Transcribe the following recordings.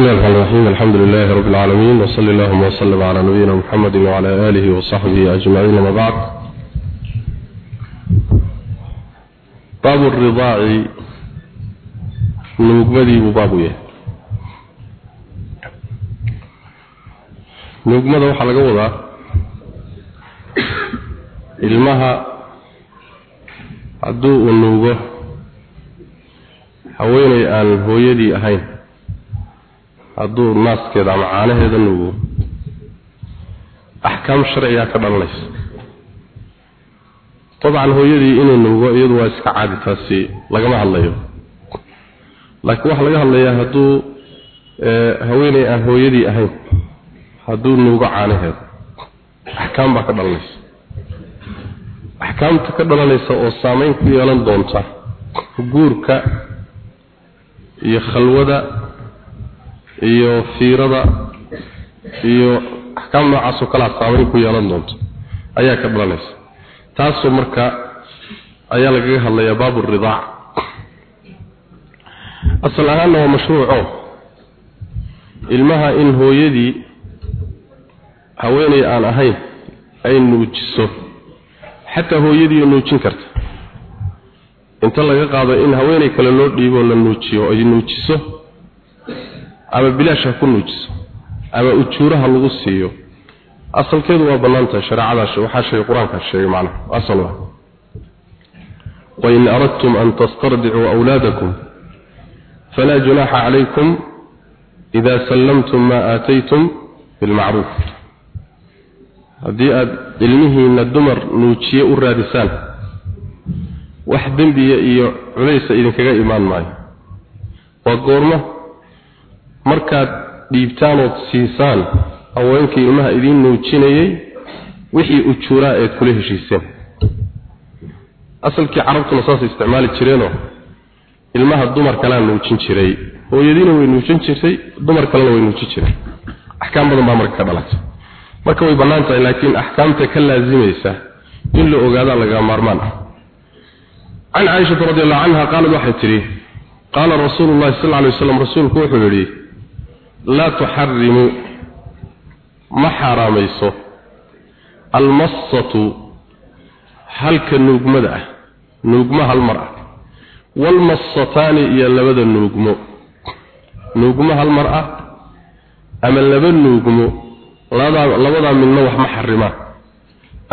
bismillahi raxmaan raxiim alxamdu lilaahi rabbi alcaalamiin wsali allahuma wslm calaa nabiyina muxamedi wacala aalihi wasaxbihi ajmaciin ama bacd baabu ridaaci nuugmadiibuu baabu yahay nuugmada waxaa laga wadaa ilmaha hadduu u nuugo haweenay aan hooyadii ahayn hadduu naaskeeda ama caanaheeda nuugo axkaam sharcigaa ka dhalanaysa. Dabcan hooyadii inuu nuugo iyadu waa iska caadi taasi lagama hadlayo. Laakiin waxaa laga hadlayaa hadduu haweeney aan hooyadii ahayn hadduu nuugo caanaheeda axkaam baa ka dhalanaysa. Axkaamta ka dhalanaysa oo saameyn ku yeelan doonta guurka iyo khalwada iyo fiirada iyo axkaam noocaasoo kalea saameyn ku yeelan doonto ayaa ka dhalanaysa. Taasoo marka ayaa lagaga hadlayaa baabu ridaac asal ahaanna waa mashruuco. Ilmaha in hooyadii haweeney aan ahayn ay nuujiso xataa hooyadii nuujin karta. Inta laga qaado in haweeney kale loo dhiiboo la nuujiyo ay nuujiso ama bilaash ha ku nuujiso ama ujuuraha lagu siiyo. Asalkeedu waa bannaantahay shareecadaas. Waxaa sheegay qur'aankaa sheegay macnaha asal waa. An tastardicuu awlaadakum falaa junaaxa calaykum ida sallamtum maa aataytum bilmacruuf haddii aada ilmihiinna dumar nuujiye u raadisaan wax dembiya iyo culaysa idinkaga imaan maayo. Waa goormo markaad dhiibtaanood siisaan haweenkii ilmaha idiin nuujinayey wixii ujuuraa eed kula heshiiseen. Asalkii carabtuna saasay isticmaali jireenoo ilmaha dumar kalea nuujin jiray. Hooyadiina way nuujin jirtay dumar kalena way nuujin jireen axkaam badan baa marka ka dhalatay. Marka way bannaan tahay laakiin axkaamta ka laasimaysa in la ogaadaa laga maarmaan ah. Can caaishata radi allahu canha qaalad waxay tidhi qaala rasuulu llahi sal lla lay waslam rasuulku wuxuu laa tuxarimu ma xaaraamayso almassatu halka nuugmada ah nuugmo hal mar ah. Waalmassataani iyo labada nuugmo. Nuugmo hal mar ah ama laba nuugmo labadaa labadaa midna wax ma xarimaan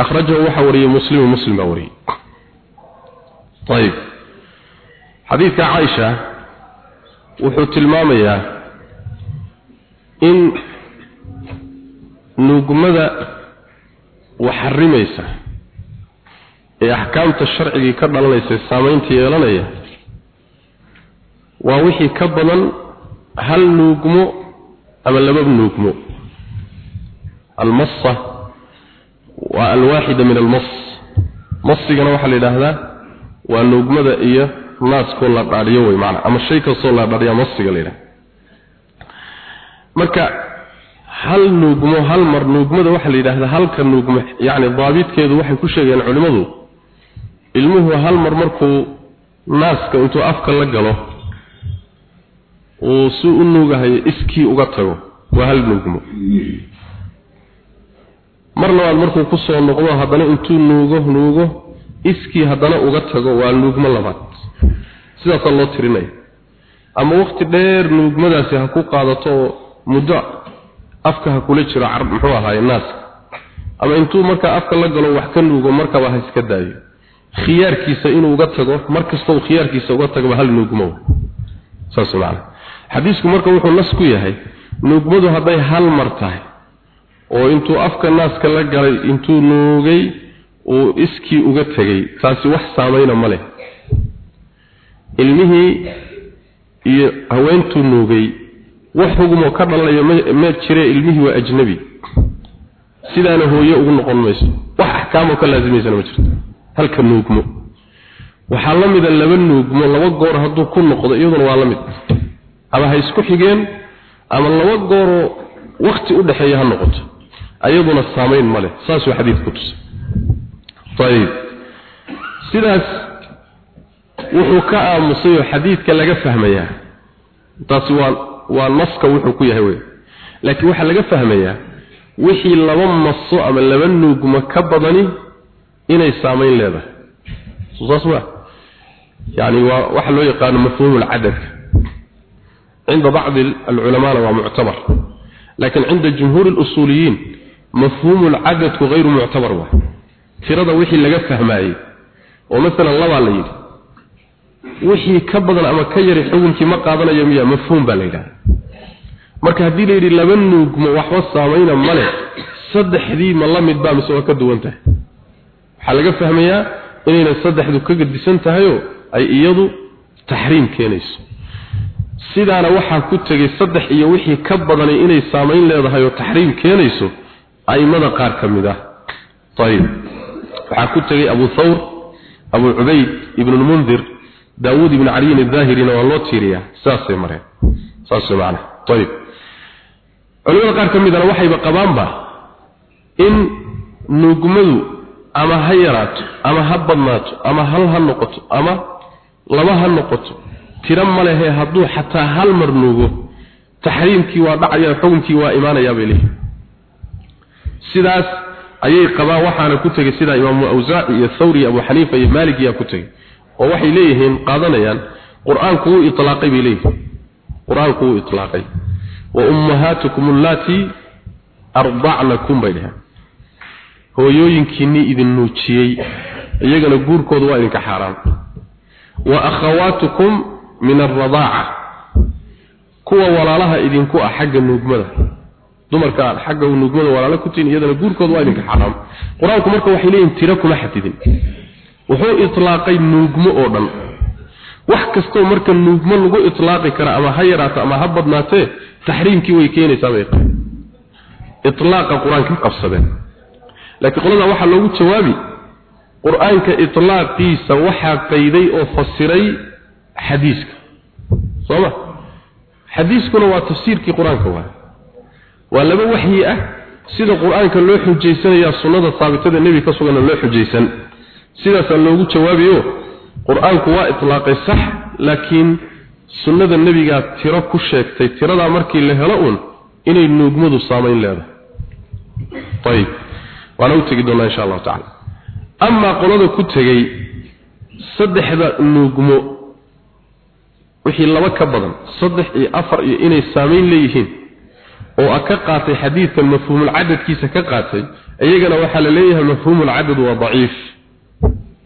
akhrajahu waxaa wariyey muslimu muslim baa wariyey ayib xadiidka caaisha wuxuu tilmaamayaa in nuugmada waxarimaysa ee axkaamta sharcigii ka dhalanaysa saamaynta yeelanaya waa wixii ka badan hal nuugmo ama laba nuugmo. Almassa waa alwaaxida min almas masigana waxaa la yidhaahdaa waa nuugmada iyo naaskoo la dhaadhiyo wey maanaa ama shay kastoo la dhaadhiya masiga la yidhahda marka hal nuugmo hal mar nuugmada waxaa la yidhaahdaa halka nuugmo yacni daabidkeedu waxay ku sheegeen culimmadu ilmuhu hal mar markuu naaska intuu afka la galo uu si u nuugahayo iskii uga tago waa hal nuugmo. Mar labaad markuu ku soo noqdo haddana intuu nuugo nuugo iskii haddana uga tago waa nuugmo labaad. Sidaasaa loo tirinaya ama waqti dheer nuugmadaasi ha ku qaadato muddo afka ha kula jiro carab muxuu ahaaye naaska ama intuu markaa afka la galo wax ka nuugo markaba ha iska daayo. Khiyaarkiisa inuu uga tago mar kastoo khiyaarkiisa uga tagoba hal nuugmo. Saas macana xadiisku marka wuxuu nas ku yahay nuugmadu hadday hal mar tahay oo intuu afka naaska la galay intuu nuugay uu iskii uga tegay taasi wax saamayna ma leh. Ilmihii iyo haweentuu nuugay wax xugumoo ka dhalanaya ma jire ilmihii waa ajnabi. Sidaana hooye ugu noqon mayso. Wax axkaamoo ka laasimaysana ma jirto. Halka nuugmo. Waxaa la mida laba nuugmo laba goor hadduu ku noqdo iyaduna waa la mid. Ama ha isku xigeen ama laba gooroo wakti u dhexeeya ha noqoto. Ayaduna saamayn ma leh. Saasuu xadiid ku tusay ayib sidaas wuxuu ka aamusay oo xadiidka laga fahmayaa. Taasi waa waa naska wuxuu ku yahay wey laakiin waxaa laga fahmayaa wixii laba maso ama laba nuugma ka badani inay saamayn leedahay. Saas ma yani waa waxa loo yaqaano mafhuum alcadad cinda bacdi alculamaana waa muctabar. Laakiin cinda jumhuuri اlusuuliyiin mafhuum alcadadku hayru muctabar waa. Tirada wixii laga fahmaayey oo masalan labaa la yidhi wixii ka badan ama ka yari xukunkii ma qaadanayo miya mafhuum baa la yidhahda marka haddii la yidhi laba nuugmo waxba saamayna male saddexdii ma la mid baa mise waa ka duwan tahay. Waxaa laga fahmayaa inayna saddexdu ka gedisan tahayoo ay iyadu taxriim keenayso. Sidaana waxaa ku tegay saddex iyo wixii ka badanay inay saamayn leedahay oo taxriim keenayso aimada qaar ka mid ah. Ayib waxaa ku tegay abu thawr abu cubayd ibn lmundir daawuud ibn caliyin adhaahirina waa loo tiiriyaa. Saasay mareen. Saas macna. Ayib culimada qaar ka midana waxayba qabaanba in nuugmadu ama ha yaraato ama ha badnaato ama hal ha noqoto ama laba ha noqoto tiro ma lehe hadduu xataa hal mar nuugo taxriimkii waa dhacaya xukunkii waa imaanayaa bay leeyihiin sidaas ayay qabaan waxaana ku tegay sida imaamu awsaaci iyo thawri abu xaniifa iyo maalik yaa ku tegay oo waxay leeyihiin qaadanayaan qur'aanku wuu itlaaqay bay leeyihiin. Qur'aanku wuu itlaaqay. Wa ummahaatukum allatii ardacnakum bay dheheen hooyooyinkiinnii idin nuujiyey iyagana guurkooda waa idinka xaaraan. Wa akhawaatukum min alradaaca kuwa walaalaha idinku ah xagga nuugmada. Dumarka aad xagga nuugmada walaalo ku tihiin iyadana guurkooda waa idinka xaaraam. Qur'aanku marka waxay leeyihiin tiro kuma xadidin wuxuu itlaaqay nuugmo oo dhan. Wax kastoo marka nuugmo lagu itlaaqi kara ama ha yaraato ama ha badnaatee taxriimkii way keenaysaa bay qabeen itlaaqa qur'aanka qabsadeen. Laakiin qolada waxaa loogu jawaabi qur'aanka itlaaqiisa waxaa qayday oo fasiray xadiiska. Sooma xadiiskuna waa tafsiirkii qur'aanka waay waa laba waxyi ah sida qur'aanka loo xujaysanayaa sunnada saabitada nebi ka suganna loo xujaysan sidaasaa loogu jawaabayo qur'aanku waa itlaaqay sax laakiin sunnada nebigaa tiro ku sheegtay tiradaa markii la helo uun inay nuugmadu saamayn leedahay. Ayib waana u tegi doonaa insha allahu tacala amaa qolada ku tegey saddexda nuugmo wixii laba ka badan saddex iyo afar iyo inay saamayn leeyihiin oo a ka qaatay xadiidkan mafhuumulcadadkiisa ka qaatay iyagana waxaa la leeyahay mafhuumulcadad waa daciif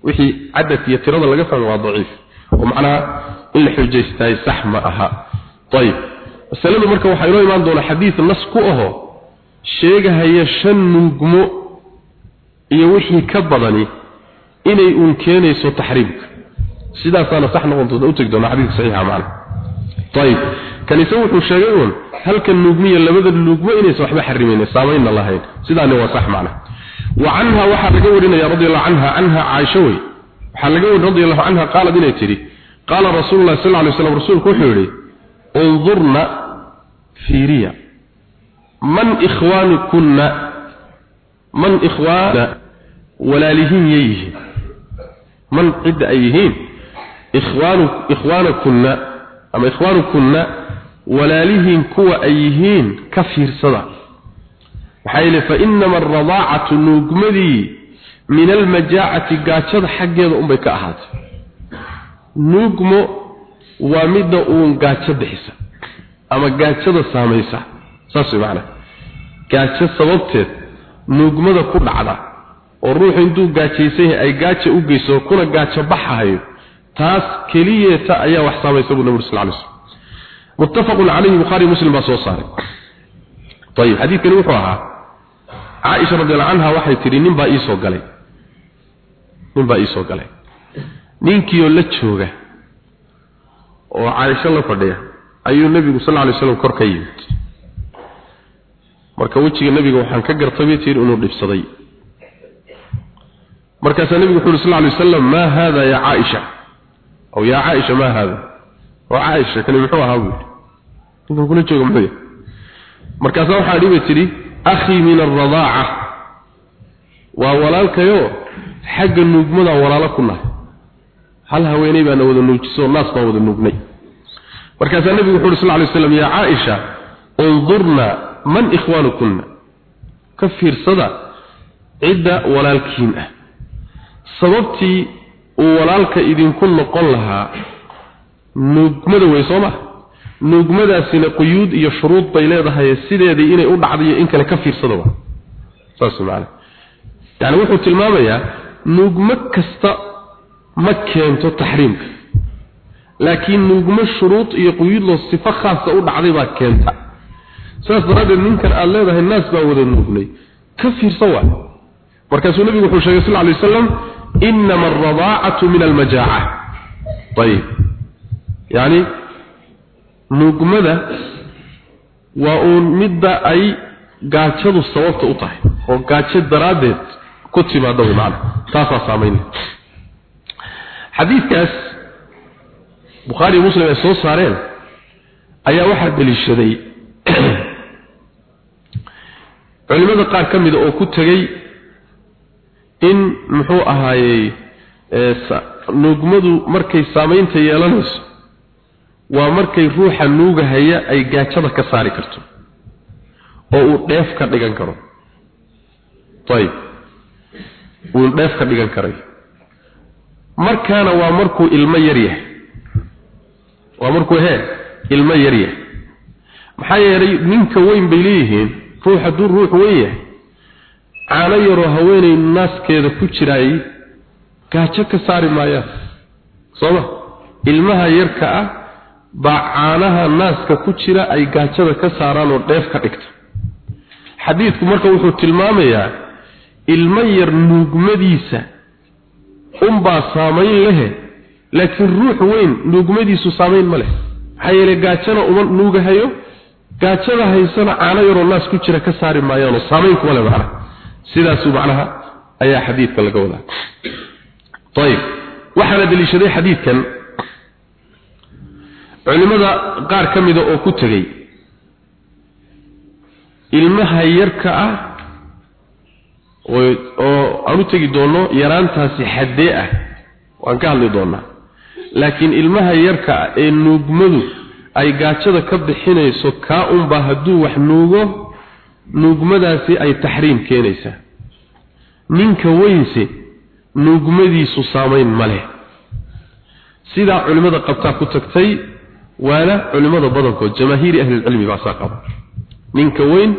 wixii cadad iyo tirada laga fahmay waa daciif. Oo macnaha in la xujaystahay sax ma aha. Ayib masaladu marka waxaa inoo imaan doonaa xadiid nas ku aho sheegahaya shan nuugmo iyo wixii ka badani inay uun keenayso taxriimka sidaasaana sax noqon u tegi doonaa xadiidka saxiixa macna. Ayib kanise wuxuu sheegay uun halkan nuugmiya labada nuugmo inaysan waxba xarimayna saamayna lahayn. Sidaani waa sax macna وعنها waxaa laga warinaya radiyallahu anha anha Aisha way waxa laga warin radiyallahu anha qaalad inay tiri qala rasuulullah sallallahu alayhi wasallam rasuulku wuxuu yiri unzurna fiiriya man ikhwanukunna man ikhwana walalihin yayihi man cid ayyihin ikhwanu ikhwanukunna ama ikhwanukunna walalihin kuwa ayyihin ka fiirsada maxaa yeele fa inama alradaacatu nuugmadii min almajaacati gaajada xaggeeda unbay ka ahaatay nuugmo waa midda uun gaajo bixisa ama gaajada saamaysa. Saas way macnaa. Gaajo sababteed nuugmada ku dhacda oo ruuxu intuu gaajaysan ay gaaja u geyso kuna gaajo baxahayo taas keliyeeta ayaa wax saamaysa buu nabi sal ly slm muttafaqun calayhi bukhaari muslim baa soo saaray. Ayib xadiidkani wuxuu ahaa caaisha radiallahu canha waxay tidhi nin baa iisoo galay. Nin baa iisoo galay. Ninkiioo la jooga oo caaisho la fadhiya ayuu nebigu sal lla alay slam kor ka yimid. Marka wejiga nebiga waxaan ka gartay bay tihi inuu dhibsaday. Markaasaa nebigu wuxu uhi sal lla alay wasalam maa haada yaa caaisha aw yaa caaisha maa haada oo caaisha kani muxuu ahaa ninkan kula jooga muxuu yahay markaasaa waxaa dhihi akhii min alradaaca waa walaalkayo xagga nuugmadaa walaalo ku nahay. hal haweeney baana wada nuujiso naas baan wada nuugnay. markaasaa nebigu wuxu uhi sal lay slam yaa caaisha undurna man ikhwaanukunna. ka fiirsada cidda walaalkiin ah. sababtii uu walaalka idinku noqon lahaa nuugmada wey soo ma nuugmadaasina quyuud iyo shuruud bay leedahay sideedii inay u dhacdayo in kale ka fiirsada wa saas macana yani wuxuu tilmaamayaa nuugmo kasta ma keento taxriimka. Laakiin nuugmo shuruud iyo quyuudloo sifo khaasa u dhacday baa keenta. Saas daraaddeed ninkan aada leedahay naas baa wada nuugnay. Ka fiirsa waa. Markaasuu nabigu wuxuu sheegay sal lay waslam inama alradaacatu min almajaaca ayib yani nuugmada waa uun midda ay gaajadu sababta u tahay oo gaajo daraaddeed ku timaada way macana taasaa saamaynay xadiidkaas bukhaari iyo muslim ay soo saareen ayaa waxaa deliishaday culimada qaar ka mida oo ku tegey in muxuu ahaayey nuugmadu markay saamaynta yeelanayso waa markay ruuxa nuugahaya ay gaajada ka saari karto. Oo uu dheef ka dhigan karo. Ayib uu dheef ka dhigan karay. Markaana waa markuu ilmo yar yahay. Waa markuu hee ilmo yar yahay. Maxaa yeelay ninka weyn bay leeyihiin ruux hadduu ruux weyn yahay caano yaroo haweenay naaskeeda ku jiraayay gaajo ka saari maayaan. Sooma ilmaha yarka ah baa caanaha naaska ku jira ay gaajada ka saaraan oo dheef ka dhigta xadiidku marka wuxuu tilmaamayaa ilmo yar nuugmadiisa unbaa saamayn lehe laakiin ruux weyn nuugmadiisu saamayn ma leh. Maxaa yeele gaajana uma nuugahayo gaajada haysana caano yaroo naas ku jira ka saari maayaanoo saamayn kuma le macnaha. Sidaasuu macnaha ayaa xadiidka laga wadaa. Ayib waxaana deliishaday xadiidkan culimmada qaar ka mida oo ku tegey ilmaha yarka ah oo aan u tegi doono yaraantaasi xaddee ah waan ka hadli doonaa laakiin ilmaha yarka ah ee nuugmadu ay gaajada ka bixinayso kaa unbaa hadduu wax nuugo nuugmadaasi ay taxriim keenaysaa. Ninka weynse nuugmadiisu saamayn ma leh. Sidaa culimmada qabtaa ku tagtay waana culimmada badankood jamaahiiri ahlilcilmi baa saa qaba. Ninka weyn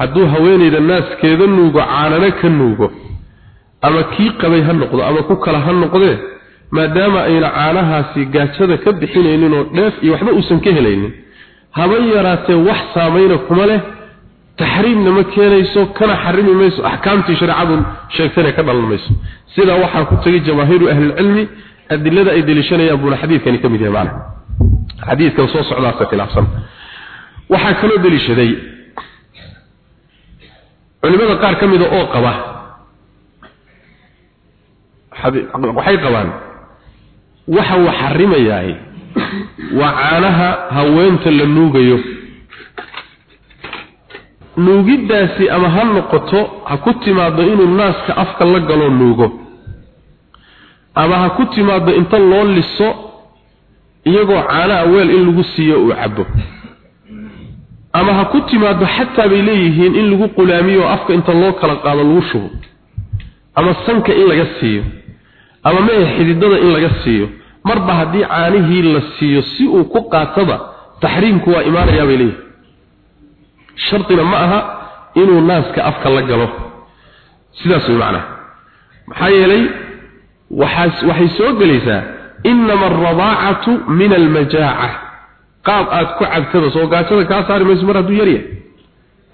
hadduu haweenayda naaskeeda nuugo caanana ka nuugo ama kii qabay ha noqdo ama ku kala ha noqdee maadaama ayna caanahaasi gaajada ka bixinaynin oo dheef iyo waxba uusan ka helaynin haba yaraatee wax saamayna kuma leh taxriimna ma keenayso kana xarimi mayso axkaamtii shareecadu sheegtana ka dhalan mayso. Sidaa waxaa ku tegay jamaahiiru ahlilcilmi adilada ay deliishanayaan buuna xadiidkani ka mid yahay macna xadiidkan soo socdaasa khilaafsan waxaa kaloo deliishaday. Culimada qaar ka mida oo qaba waxay qabaan waxa uu xarimayahay waa caanaha haweenta la nuugayo. Nuugiddaasi ama ha noqoto ha ku timaaddo inuu naaska afka la galo nuugo. Ama ha ku timaaddo inta loo liso iyagoo caanaha weel in lagu siiyo uu cabo ama ha ku timaaddo xataa bay leeyihiin in lagu qulaamiyo afka inta loo kala qaado lagu shubo. Ama sanka in laga siiyo. Ama mehe xididada in laga siiyo. Marba haddii caanihii la siiyo si uu ku qaataba taxriimku waa imaanayaa bay leeyihiin shardina ma aha inuu naaska afka la galo. Sidaas way macnaha maxaa yeelay waxaas waxay soo gelaysaa inama alradaacatu min almajaaca qaab aad ku cabtada soo gaajada kaa saari mayso mar hadduu yar yahay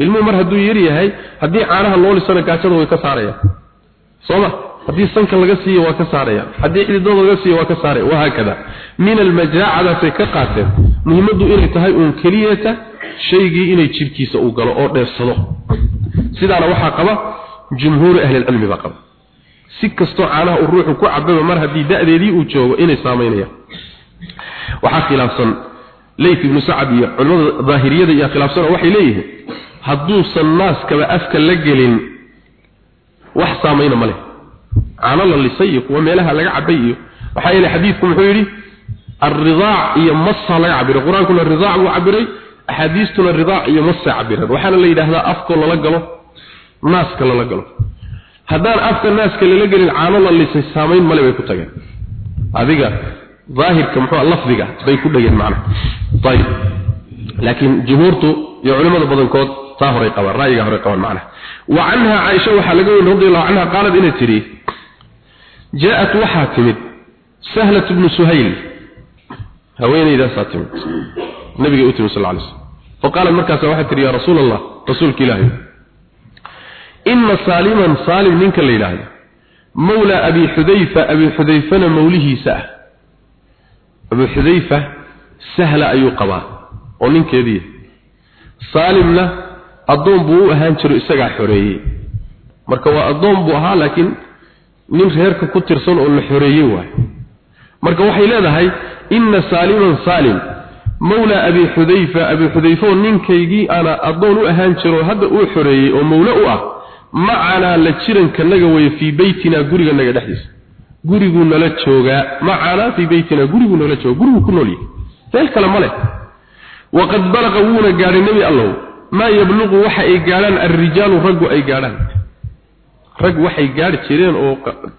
ilmuhu mar hadduu yar yahay haddii caanaha loo lisana gaajada way ka saarayaan sooma haddii sanka laga siiyo waa ka saaraya haddii xididada laga siiyo waa ka saaraya wahaakada min almajaacadaasay ka qaateen muhimaddu inay tahay uun keliyata shaygii inay jidhkiisa uu galo oo dheersado sidaana waxaa qaba jumhuuru ahlilcilmi baa qaba si kastoo caanaha uu ruuxu ku cababa mar haddii da'deedii uu joogo inay saamaynayaan waxaa khilaafsan leyt ibnu sacad iyo culimmada daahiriyada iyo khilaafsan oo waxay leeyihiin hadduusan naaskaba afka la gelin wax saamayna ma leh caano la lisay iyo kuwa meelaha laga cabay iyo waxaa yeelay xadiidku muxuu yidhi الرضاع iyo masa laga cabiray quraankuna ridaac uu cabiray axaadiistuna ridaac iyo masa cabireen waxaana la yidhaahdaa afko lala galo naaska lala galo haddaan afka naaska lala gelin caano la lisay saamayn male bay ku tageen. Adiga daahirka muxuu lafdiga bay ku dhageen macna. Ayib laakiin jumhuurtu iyo culimada badankood taa horay qabaan ra'yiga horay qabaan macna. Wa anha aisha waxa laga weyn radiyallahu anha qaalad inay tiri jaa'at waxa timid sahlat ibn suhayl. Haweenaydaas timid. Nabiga u timid sallallahu alayhi wasallam. Faqala markaas waxa tiri ya rasuul allah rasuulka ilaahi inna saliman salim ninka la yiraahdo mawla abi hudayfa abi hudayfana mawlihiisa abi hudayfa sahla ayu qaba oo ninkeedii salimna adoon buu u ahaan jiray isaga xoreeyay marka waa adoon buu ahaa laakiin nin reerka ku tirsan oo la xoreeyay waay marka waxay leedahay inna saliman salim mawla abi hudayfa abi hudayfa ninkaygii ana adoon u ahaan jiro hadda uu xoreeyay oo mawla u ah macana la jiranka naga way fi baytina guriga naga dhaxdiisa gurigu nala jooga macana fi baytina gurigu nala jooga gurigu ku nool yahay. Meel kale male waqad balaqa wuuna gaadhay nabi allah ma yabluqu waxa ay gaadhaan ar-rijaalu raggu ay gaadhaan rag waxay gaari jireen oo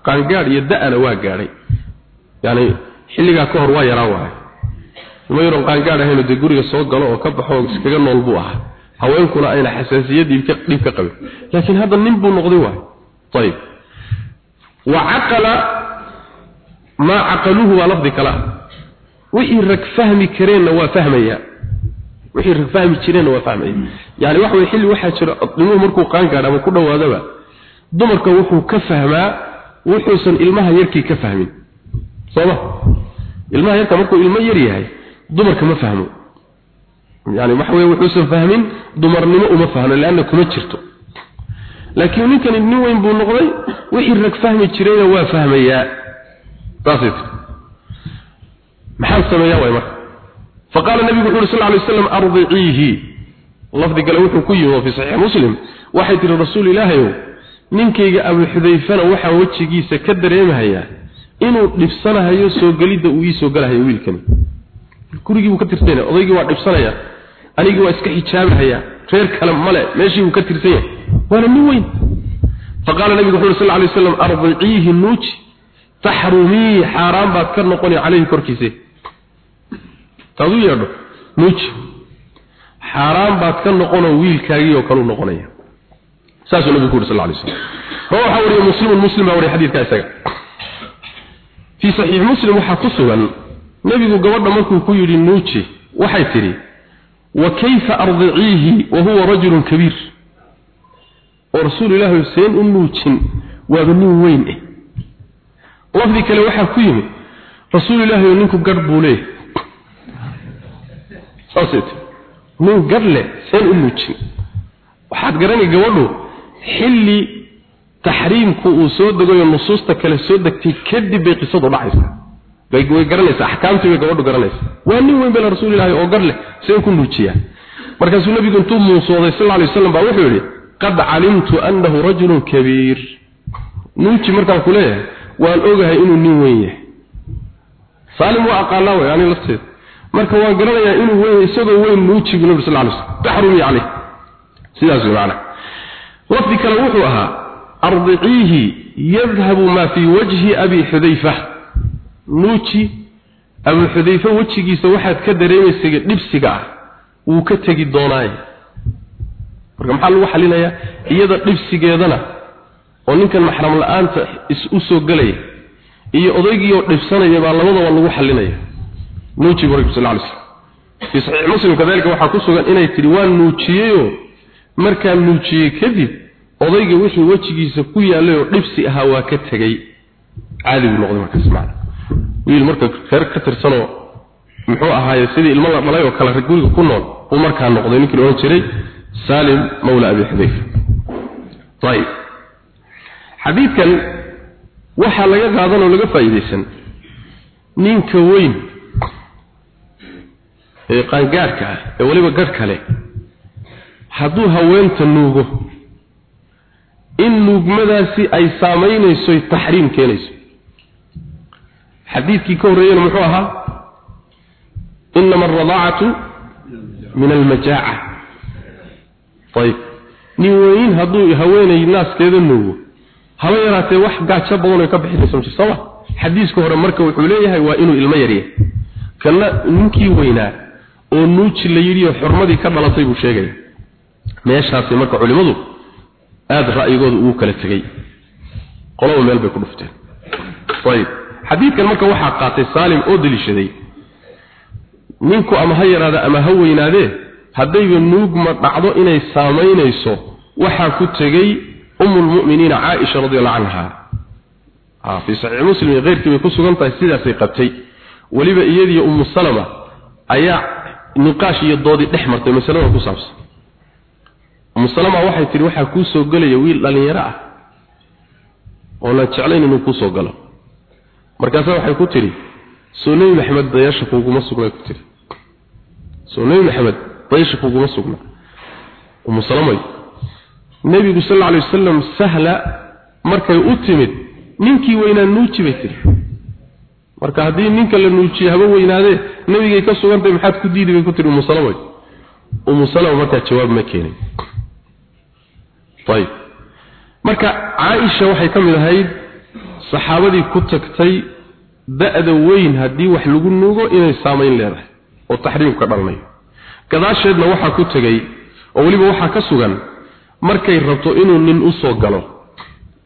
qaangaad iyo da'ana waa gaadhay yani xilligaa ka hor waa yaraa waay uma yaroon qaangaad ahayn dee guriga soo galo oo ka baxo iskaga nool buu ahaa haweenkuna ayna xasaasiyad dhiib ka qabin. Laakiin hadda nin buu noqday waay. Ayib wa caqala ma caqaluhu waa lafdi kala. Wixii rag fahmi kareenna waa fahmaya. Wixii rag fahmi jireenna waa fahmaya. Yani waxa way xilli jira dhimuhu markuu qaangaadh ama ku dhowaadaba dumarka wuxuu ka fahmaa wuxuusan ilmaha yarkii ka fahmin. Sooma ilmaha yarka markuu ilmo yar yahay dumarka ma fahmo waxa weeye wuxuusan fahmin dumarnimo uma fahno laanna kuma jirto. Laakiin ninkani nin weyn buu noqday wixii rag fahmi jirayna waa fahmayaa. Taasay maxaan sameeyaa waay marka? Faqaala nabigu wuxuu sal alay wasalam ardiciihi lafdi kale wuxuu ku yimi fi saxiix muslim. Waxay tihi rasuul ilaahayow ninkayga abu xudayfana waxaa wejigiisa ka dareemahayaa inuu dhibsanahayo soo gelidda uu ii soo galahayo wiilkani. Gurigii buu ka tirsan yahay odaygii waa dhibsanaya anigii waa iska xijaabahaya reer kale male meeshii buu ka tirsan yahay waana nin weyn. Faqaala nabigu wuxuu sal alay wasalam ardiciihi nuuji taxrumii xaaraan baad ka noqoni calayhi korkiise taadu yeedho nuuji xaaraan baad ka noqonoo wiilkaagii oo kaleu noqonaya. Saasuu nabigu ku yuri sal alay slam rawaxa wariye muslimun muslim baa wariye xadiidka isaga. Fii saxiix muslim waxaa ku sugan nebigu gabadha markuu ku yidhi nuuji waxay tidhi wa kayfa ardiciihi wa huwa rajulun kabiir. Oo rasuulu ilaahi seen u nuujin waaba nin weyn eh. Lafdi kale waxaa ku yimid rasuulu ilaahi oo ninku garh buu leeyahay. Saasay tii nin garh leh seen u way garanaysaa axkaamtii bay gabadhu garanaysaa waa nin weyn bela rasuul ilaahi oo gar leh seen ku nuujiyaa markaasuu nabigu intuu muusooday sal alla alay wasallam baa wuxuu yidhi qad calimtu annahu rajulun kabiir. Nuuji markaan ku leeyahay waan ogahay inuu nin weyn yahay. Saalim waa aqaanaa way ani lafteeda marka waan garanayaa inuu weyn isagoo weyn nuuji buu nabi sal alay wasallam. Taxrumi calayh sidaas wey macna lafdi kale wuxuu ahaa ardiciihi yadhabu maa fii wajhi abi xudayfa nuuji abu xudayfa wejigiisa waxaad ka dareemaysa dhibsiga ah wuu ka tegi doonaaye marka maxaa lagu xalinayaa? Iyada dhibsigeedana oo ninkan maxram la'aanta u soo gelaya iyo odaygii oo dhibsanaya baa labadaba lagu xalinaya. Nuuji bu rabi sal lay slam fii saxiix muslim kadalika waxaa ku sugan inay tidhi waan nuujiyeyoo markaan nuujiyey kadib odayga wixii wejigiisa ku yaallay oo dhibsi ahaa waa ka tegey caadi buu noqday markaas macna wiil marka reer ka tirsanoo muxuu ahaaye sidii ilmo la dhalay oo kale guriga ku nool uu markaa noqday ninkii odhan jiray salim mawla abi xudayfa. Ayib xadiidkan waxaa laga qaadan oo laga faa'iidaysan ninka weyn ee qaangaadhka ah ee weliba garh kale hadduu haweenta nuugo in nuugmadaasi ay saamaynayso taxriim keenayso xadiidkii ka horreeyena muxuu ahaa inama alradaacatu min almajaaca ayib. Nin weyn hadduu haweenay naaskeeda nuugo haba yaraatee wax gaajo badan ay ka bixinayso ma sooma xadiiska hore marka wuxuu leeyahay waa inuu ilmo yaryahay kana ninkii weynaa oo nuuji la yidhi oo xurmadii ka dhalatay buu sheegaya meeshaasi marka culimadu aada ra'yigooda ugu kala tegey qolaba meel bay ku dhufteen. Ayib xadiidkan marka waxaa qaatay saalim oo deliishaday ninku ama ha yaraada ama ha weynaadee haddayba nuugma dhacdo inay saamaynayso waxaa ku tegey umu lmu'miniina caaisha radiallahu canha fii saxiix muslim iyo keyrkii bay ku sugan tahay sidaasay qabtay. Weliba iyadiiyo umu salama ayaa niqaash iyo doodii dhex martay masalada ku saabsan. Umu salama waxay tihi waxaa kuu soo gelaya wiil dhallinyaro ah oonan jeclayn inuu kuu soo galo markaasa waxay ku tidhi soo nebi maxamed dayasha kuguma sugnay ku tihi soo nebi maxamed dayasha kuguma sugna. Salamay nebigu sal alla alay wasalam sahla markay u timid ninkii weynaa nuuji bay tihi marka haddii ninka la nuujiye haba weynaadee nebigay ka sugantay maxaad ku diidi? bay ku tihi umu salamay umu salama markaa jawaab ma keenin. Ayib. Marka caaisha waxay ka mid ahayd saxaabadii ku tagtay da-da weyn haddii wax lagu nuugo inay saamayn leedahay oo taxriim ka dhalanayo gadaasheedna waxaa ku tegey oo weliba waxaa ka sugan markay rabto inuu nin u soo galo.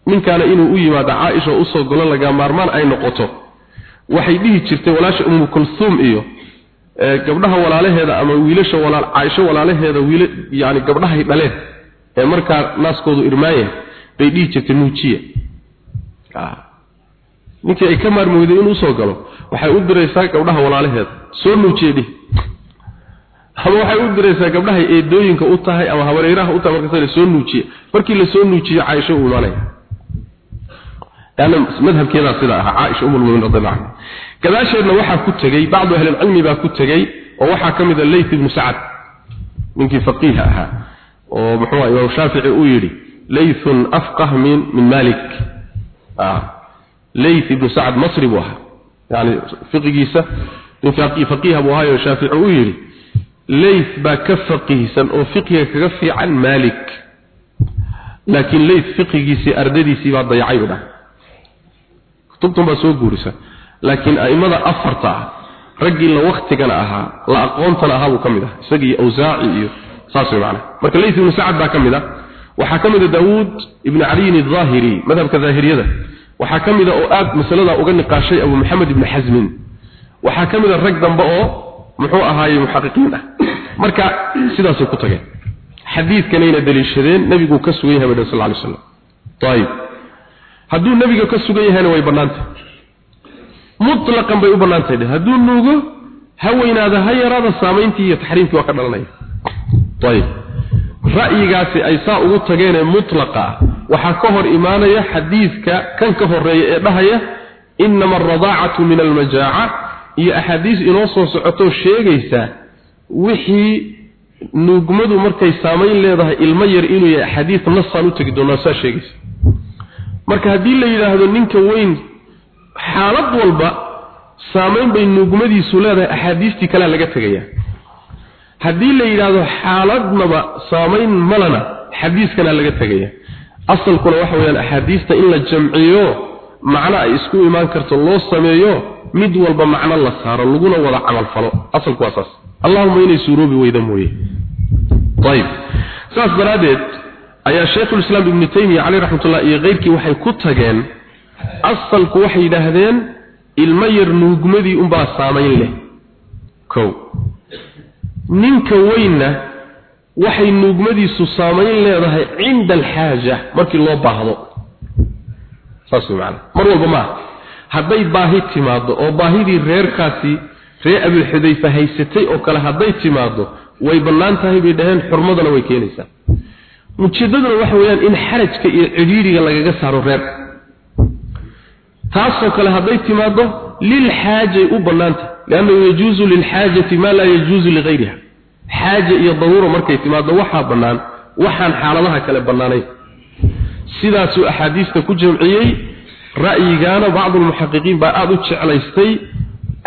Ninkaana inuu u yimaado caaisha oo u soo galo laga maarmaan ay noqoto. Waxay dhihi jirtay walaasha umu kulsuum iyo gabdhaha walaalaheeda ama wiilasha walaal caaisho walaalaheeda wiil yani gabdhahay dhaleen ee markaa naaskoodu irmaayeen bay dhihi jirtay nuujiya ninkii ay ka maarmooday inuu soo galo waxay u diraysaa gabdhaha walaalaheeda soo nuujiye dhih ama waxay u diraysaa gabdhahay eedooyinka u tahay ama habareeraha u tahay markaas soo nuujiye markii la soo nuujiyo caaisho uu imaanaya yaani madhabkeeda sida ah caaisha umul mu'minin radhiyallahu anha. Gadaasheedna waxaa ku tegey bacdu ahli cilmi baa ku tegey oo waxaa ka mid ah layth ibn sa'ad ninkii faqiih ahaa oo muxuu ahaa shaafici uu yidhi laythun afqah min min malik ah layth ibn sa'ad masri buu ahaa. Yani fiqigiisa ninkii faqiih buu ahaa shaafici uu yidhi layth baa ka faqiihsan oo fiqiga kaga fiican malik laakiin layth fiqigiisii ardadiisii baa dayacay u dhahay kutubtan baa soo guurisa. Laakiin a'immada afarta ah raggii la waktigana ahaa la aqoontana ahaa buu ka mid ah. Isagii awsaaci iyo saas way macnaha marka layth baa ka ah. Waxaa ka mid a daawuud ibnu caliyin adhaahiri madhabka waxaa ka mid a oo aad masalada uga niqaashay abu maxamed ibnu xasmin waxaa ka mid a rag dambe oo muxuu ahaaye muxaqiqiin ah. Marka sidaasay ku tageen xadiidkanayna daliishadeen nebiguu ka sugan yahay bay sal lay slam ayib hadduu nebiga ka sugan yahayna way bannaantay. Mutlaqan bay u bannaantay dheh hadduu nuugo ha weynaada ha yaraada saamayntii iyo taxriimkii waa ka dhalanaya. Ayib ra'yigaasi ay saa ugu tageenee mutlaqa. Waxaa ka hor imaanaya xadiidka kan ka horreeya ee dhahaya inama alradaacatu min almajaaca. Iyo axaadiis inoo soo socotoo sheegaysa wixii nuugmadu markay saamayn leedahay ilmo yar inuu yahay axaadiis nasaan u tegi doonaa saa sheegaysa. Marka haddii la yidhaahdo ninka weyn xaalad walba saamayn bay nuugmadiisu leedahay axaadiistii kalea laga tegaya haddii la yidhaahdo xaaladnaba saamayn malana xadiiskana laga tegaya. Asalkuna waxa weeyaan axaadiista in la jamciyo macno ay isku imaan karto loo sameeyo mid walba macno la saaro laguna wada camal falo. Asalku waa saas. Allahuma inay suuroobi weyda mooye. Ayib saas daraaddeed ayaa shaykhulislaam ibnu taymiya caleyh raxmatullah iyo keyrkii waxay ku tageen asalku waxay yidhaahdeen ilmo yar nuugmadii unbaa saamayn leh. Kow ninka weynna waxay nuugmadiisu saamayn leedahay cinda alxaaja markii loo baahdo. Saas way macana mar walba maaha. Hadday baahi timaaddo oo baahidii reerkaasi reer abilxudayfa haysatay oo kale hadday timaaddo way bannaan tahay bay dhaheen xurmadana way keenaysaa. Ujeeddaduna waxa weeyaan in xarajka iyo cidhiidhiga lagaga saaro reer. Taasoo kale hadday timaaddo lilxaajay u bannaantahay liannahu yajuusu lilxaajati maa laa yajuusu ligayriha xaaja iyo daruura markay timaaddo waxaa bannaan waxaan xaaladaha kale bannaanayn sidaasuu axaadiista ku jamciyey ra'yigaana bacdulmuxaqiqiin baa aada u jeclaystay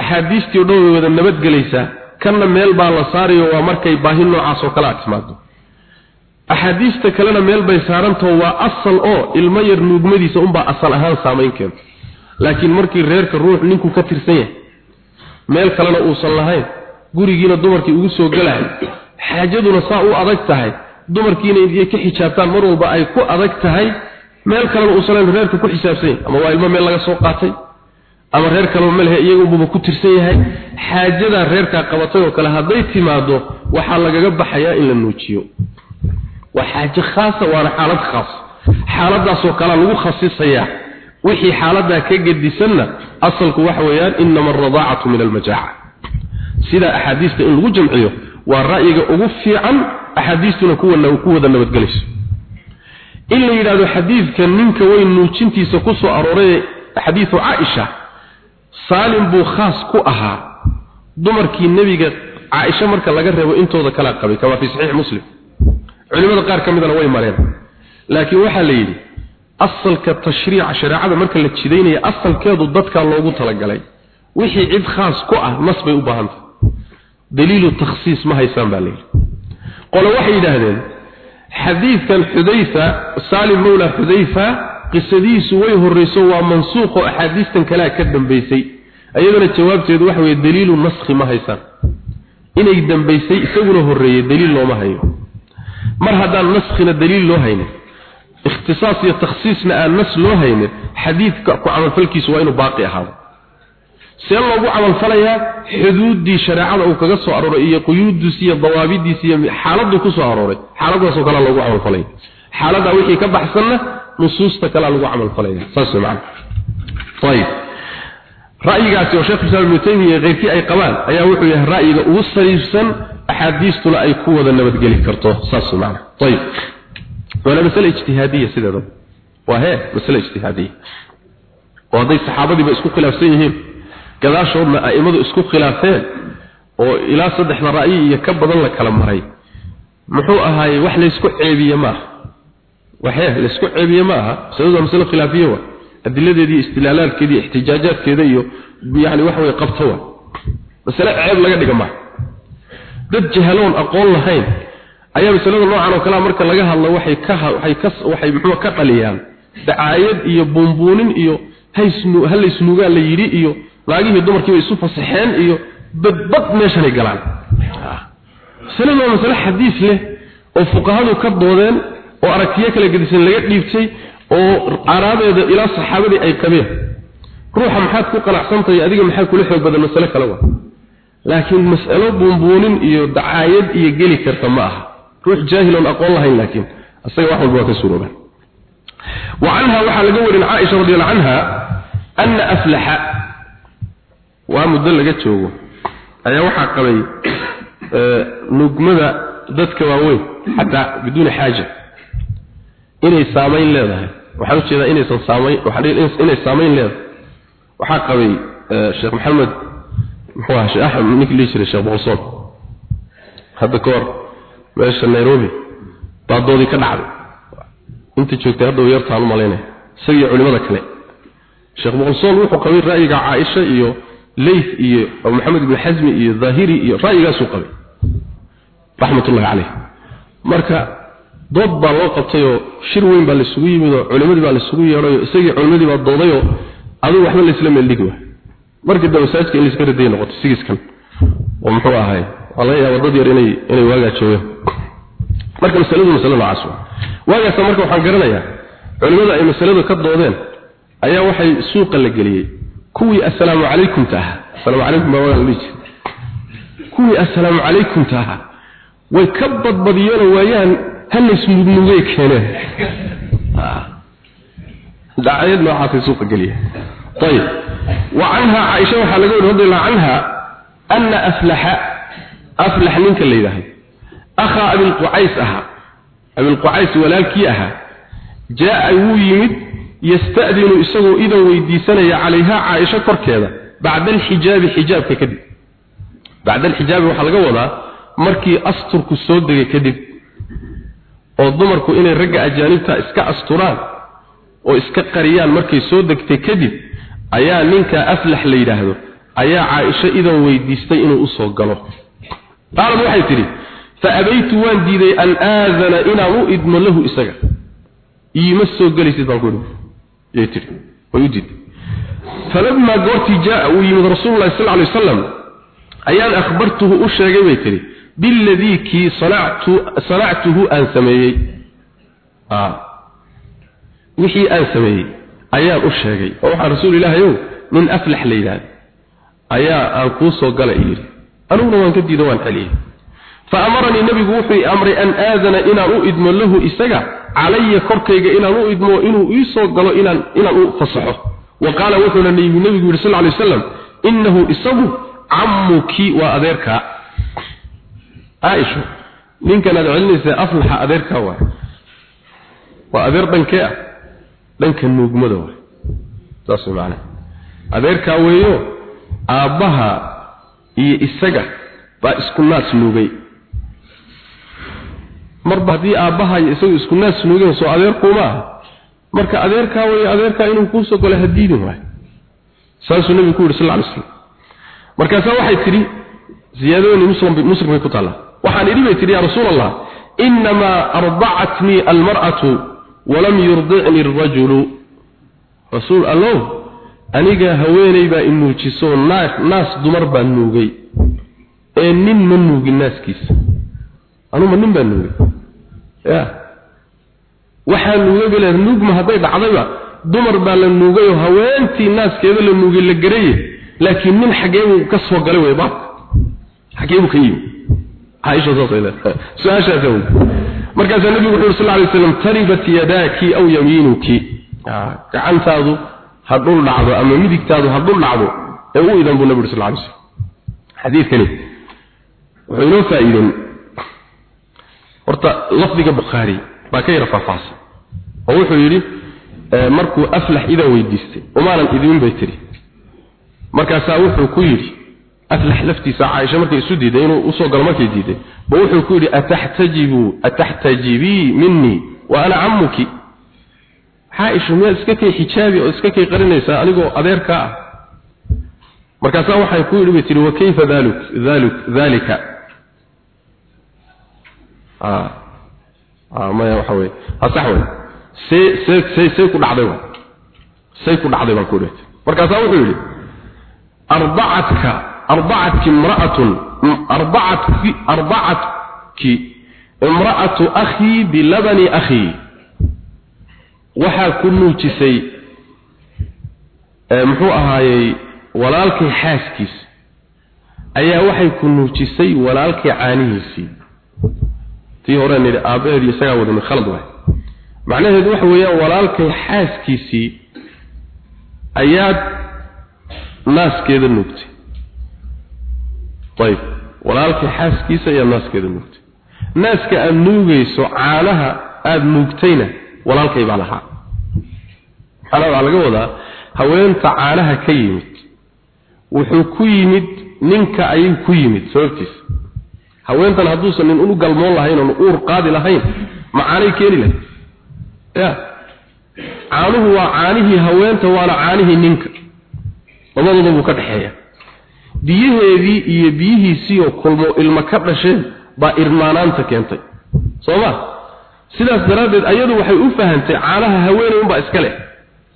axaadiistii o dhan way wada nabadgelaysaa kanna meel baa la saarayo waa markay baahi noocaas oo kale a timaado axaadiista kalena meel bay saarantaho waa asal oo ilmo yar nuugmadiisa unbaa asal ahaan saamayn keento laakiin markii reerka ruux ninku ka tirsan yahay meel kalena uusan lahayn gurigiina dumarkii ugu soo gelahay xaajaduna saa u adag tahay dumarkiina inay ka xijaabtaan mar walba ay ku adag tahay meel kalena uusan lahayn reerka ku xisaabsan yahay. Ama waa ilmo meel laga soo qaatay ama reer kaleba ma lehe iyagunbuba ku tirsan yahay. Xaajadaa reerkaa qabatay oo kale hadday timaado waxaa lagaga baxayaa in la nuujiyo. Waa xaaje khaasa waana xaalad khaas. Xaaladaasoo kalea lagu khasisayaa wixii xaaladaa ka gedisanna asalku waxa weeyaan inama alradaacatu min almajaaca sidaa axaadiista in lagu jamciyo waa ra'yiga ugu fiican axaadiistuna kuwana ku wada nabadgelayso in la yidhahdo xadiidka ninka weyn nuujintiisa ku soo arooray xadiidu caaisha saalim buu khaas ku ahaa. Dumarkii nebiga caaisha marka laga reebo intooda kala qabay kama fi saxiix muslim. Culimada qaar ka midana way mareen. Laakiin waxaa la yidhi asalka tashriica shareecada marka la jidaynaya asalkeedu dadka loogu talagalay. Wixii cid khaas ku ah nas bay u baahan tahay daliilu takhsiis ma haysaan baa layidhi qole waxay yidhaahdeen xadiidkan xudayfa saalim mawla xudayfa qisadiisu way horreyso waa mansuuq oo axaadiistan kalea ka dambaysay iyadana jawaabteedu waxa weeye daliilu naskhi ma haysaan. Inay dambaysay isaguna horreeyey daliil looma hayo. Mar haddaan naskhina daliil loo haynin ikhtisaas iyo takhsiisna aan nas loo haynin xadiidka ku camalfalkiisu waa inuu baaqi ahaado. See loogu camalfalayaa xuduuddii shareecada uu kaga soo arooray iyo quyuudiisi iyo dawaabidiisi iyo xaaladuu ku soo arooray xaaladaasoo kalea loogu camalfalaya. Xaaladdaa wixii ka baxsanna nusuusta kalea lagu camalfalaya. Saas macana ayib ra'yigaasi oo sheekh islaam ibnu taymiya iyo keyrkii ay qabaan ayaa wuxuu yahay ra'yiga ugu sariifsan axaadiistuna ay ku wada nabadgeli karto. Saas macana ayib waana masale ijtihaadiya sideedaba waa hee masale ijtihaadiya oo hadday saxaabadiiba isku khilaafsan yihiin. Gadaashoodna a'immadu isku khilaafeen oo ilaa saddexda ra'yi iyo ka badan la kala maray. Muxuu ahaayey wax laysku ceebiye maaha waxee laysku ceebiye ma aha? Masaladu waa masale khilaafiye wa adiladeedii istilaalaalkeedii ixtijaajaadkeeda iyo yani waxa weye qabto wa masale ceeb laga dhiga maaha dad jahaloon aqoon lahayn ayaa masalada noocan oo kalea marka laga hadlo waxay ka waxay ka waxay muxuu ka dhaliyaan dacaayad iyo buunbuunin iyo haysnu halaysnuugaa la yidhi iyo naagihii dumarkiiba isu fasaxeen iyo badbad meeshanay galaan. Masaladu waa masale xadiis leh oo fuqahadu ka doodeen oo aragtiyo kala gedisan laga dhiibtay oo araadeeda ilaa saxaabadii ay qabeen. Ruuxa maxaad ku qanacsantahay adiga maxaa kula xoog badan masale kale waa? Laakiin mas'alo buunbuunin iyo dacaayad iyo geli karta ma aha ruux jaahiloon aqoon lahayn laakiin isaga wax walba waa ka suuroobaan وعنها وحا لغا ورين عائشه رضي الله عنها ان افلح ومدل لغا جوجو ayaa waxa qabay ee nugmada dadka waaweyn hatta bidun haaja inay saameyn leedahay waxa u jeedaa inay saameyn waxa inay saameyn leedahay waxa qabay sheekh maxamed muxuu ahaa sheekh ahmed ninkii leeyahay sheekh boqoson hadda koor meesha nairobi baadoodii ka dhacday. Inta joogtay hadda yartaan maleynay isagii culimada kale. Sheekh boqoson wuxuu qabay ra'yiga caaisha iyo leyth iyo maxamed ibn xasmi iyo zahiri iyo ra'yigaasuu qabay raxmatullahi caleyh marka dood baa loo qabtayoo shir weyn baa laisugu yimid oo culimadii baa laisugu yeedhayoo isagii culimadii baa doodayoo adigu waxba laysla meeldhigi waay markii dambe masaajidka in layska raday noqotay sigiiskan oo muxuu ahay waa laga yaaba dad yar inay inay waagaa joogeen marka masaladu masalo noocaas waa waagaasa marka waxaan garanayaa culimada ay masaladu ka doodeen ayaa waxay suuqa la geliyey kuwii assalaamu calaykum taha assalaamu calaykum baa waa lii kuwii assalaamu calaykum taha way ka badbadiyeen waayaan halaysnugnuugay keeneen dacayad noocaasay suuqa geliyeen طيب وعنها عائشة وحا لقول رضي الله عنها أن أفلح aflax ninka la yidhaahay. Akhaa abilqucays ahaa abilqucays walaalkii ahaa jaa-a wuu yimid yasta'dinu isagoo idan weydiisanaya calayhaa caaisha korkeeda bacda alxijaabi xijaabka kadib. Bacda alxijaabi waxaa laga wadaa markii asturku soo degay kadib oo dumarku inay ragga ajaanibta iska asturaan oo iska qariyaan markay soo degtay kadib ayaa ninka aflax la yidhaahdo ayaa caaisho idan weydiistay inuu u soo galo qaalad waxay tidhi faabaytu waan diiday an aadana inaan u idmo lahu isaga. Iima soo gelaysid baan ku yay tidhi. Way diiday. Falamaa goortii jaa uu yimid rasuululahi sal alay wasalam ayaan akhbartuhu u sheegay bay tidhi biladii kii sanactu sanactuhu aan sameeyey. Wixii aan sameeyey ayaan u sheegay. Oo waxaa rasuul ilaahayow nin aflax la yidhaahdo ayaa aan kuu soo gala yidhi aniguna waan ka diido waan celiyey fa amaranii nebigu wuxuu amray an aadana inaan u idmo lahu isaga calaya korkayga inaan u idmo inuu ii soo galo inaan inaan u fasaxo. Wa qaala wuxuuna nebigu yidhi sal lla lay wasalam innahu isagu cammuki waa adeerkaa caaisha ninkan aad celinaysaa aflaxa adeerkaa waay waa adeer dhankee ah dhanka nuugmada waay saas way macnaha. Adeerkaa weeyo aabbaha iyo isaga baa isku naas nuugay. Marba haddii aabbaha iyo isagu isku naas nuugeen soo adeerkuuma ah marka adeerkaa weeyo adeerkaa inuu kuusoo galo hadiidin waay. Saasuu nabigu ku yidhi sal alay slam markaasaa waxay tidhi ziyaadadani muslim bay ku taallaa. Waxaan idhi bay tidhi yaa rasuul allah inamaa ardacatnii almar'atu walam yurdicni arajulu rasuul allow aniga haweeney baa i nuujiso naas dumar baa nuugay. Ee nin ma nuugin naaskiisa. Anuma nin baa nuugay. Ya. Waxaa nuugay bale nuugma hadday dhacdayba dumar baa la nuugay oo haweentii naaskeeda la nuugay la garaye laakiin nin xagee buu ka soo galay way baabka. Xagee buu ka yimi. Wey markaasaa nabigu wuxu yuri sal lay slam taribat yadaaki aw yamiinuki. Gacantaadu ha dhul dhacdo ama midigtaadu ha dhul dhacdo ee u idan buu nabi yuri sal lay slam xadiidkani wuxuu inoo faa'iideen horta lafdiga bukhaari baa ka yara faahfaahsan. Oo wuxuu yidhi markuu aflax idan weydiistay umaanan idin bay tiri. Markaasaa wuxuu ku yidhi aflax laftiisa caaisha markay isu diiday inuu u soo galo markay diiday. Ba wuxuu ku yidhi ataxtajibu ataxtajibii minii wa ana cammuki caaisha miyaad iska kay xijaabi oo iska kay qarinaysaa anigoo adeerkaa ah. Markaasaa waxay ku yidhi bay tihi wa kayfa dalik dalik dalika maya waxa wey ha sax wey see see ku dhacday wa say ku dhacday baan ku idhi markaasaa wuxuu yidhi ardacatka ardacatki imra'atun ardacatki ardacatki imra'atu akhii bilabani akhii waxaa ku nuujisay muxuu ahaayey walaalkii xaaskiisa ayaa waxay ku nuujisay walaalkii caanihiisii. Tii hore nidhi aabbaheedii isagaa wadamid khalad waay. Macnaheedu waxa weeyaan walaalkay xaaskiisii ayaad naaskeeda nuugtay. Ayib walaalkay xaaskiisa ayaad naaskeeda nuugtay. Naaska aada nuugayso caanaha aada nuugtayna walaalkay baa lahaa maxaana waxaa laga wadaa haweenta caanaha ka yimid. Wuxuu ku yimid ninka ayay ku yimid sababtiisa haweentan hadduusan nin unu galmoon lahayn oon uur qaadi lahayn ma caanay keeni lahayd. Ya caanuhu waa caanihii haweenta waana caanihii ninka. Labadooda buu ka dhexeeya biyaheedii iyo biyihiisii oo kulmo ilmo ka dhasheen baa irmaanaanta keentay. Soo ma? Sidaas daraaddeed ayadu waxay u fahantay caanaha haweeney unbaa iska leh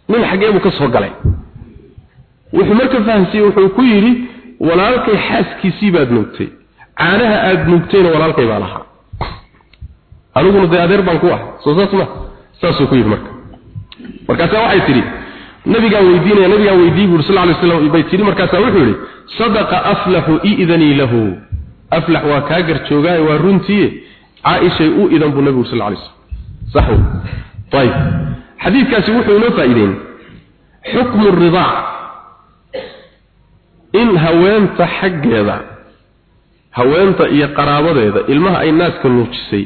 nin xaggee buu ka soo galay. Wuxuu marka fahamsiiyey wuxuu ku yidhi walaalkay xaaskiisii baad nuugtay. Caanaha aada nuugtayna walaalkay baa lahaa. Aniguna dee adeer baan ku ah soo saas ma saasuu ku yidhi marka. Markaasaa waxay tidhi nabigaan weydiinaya nabigaan weydiiy buuri sal lay slam bay tidhi markaasaa wuxuu yidhi sadaqa aflaxu i'danii lahu. Aflax waa kaa garjoogaaye waa runtiiye caaishay u idan buu nabigu sal lay slam sax ayib xadiidkaasi wuxuu inoo faa'iideyn. Xukmu ridaac in haweenta xaggeeda haweenta iyo qaraabadeeda ilmaha ay naaska nuujisay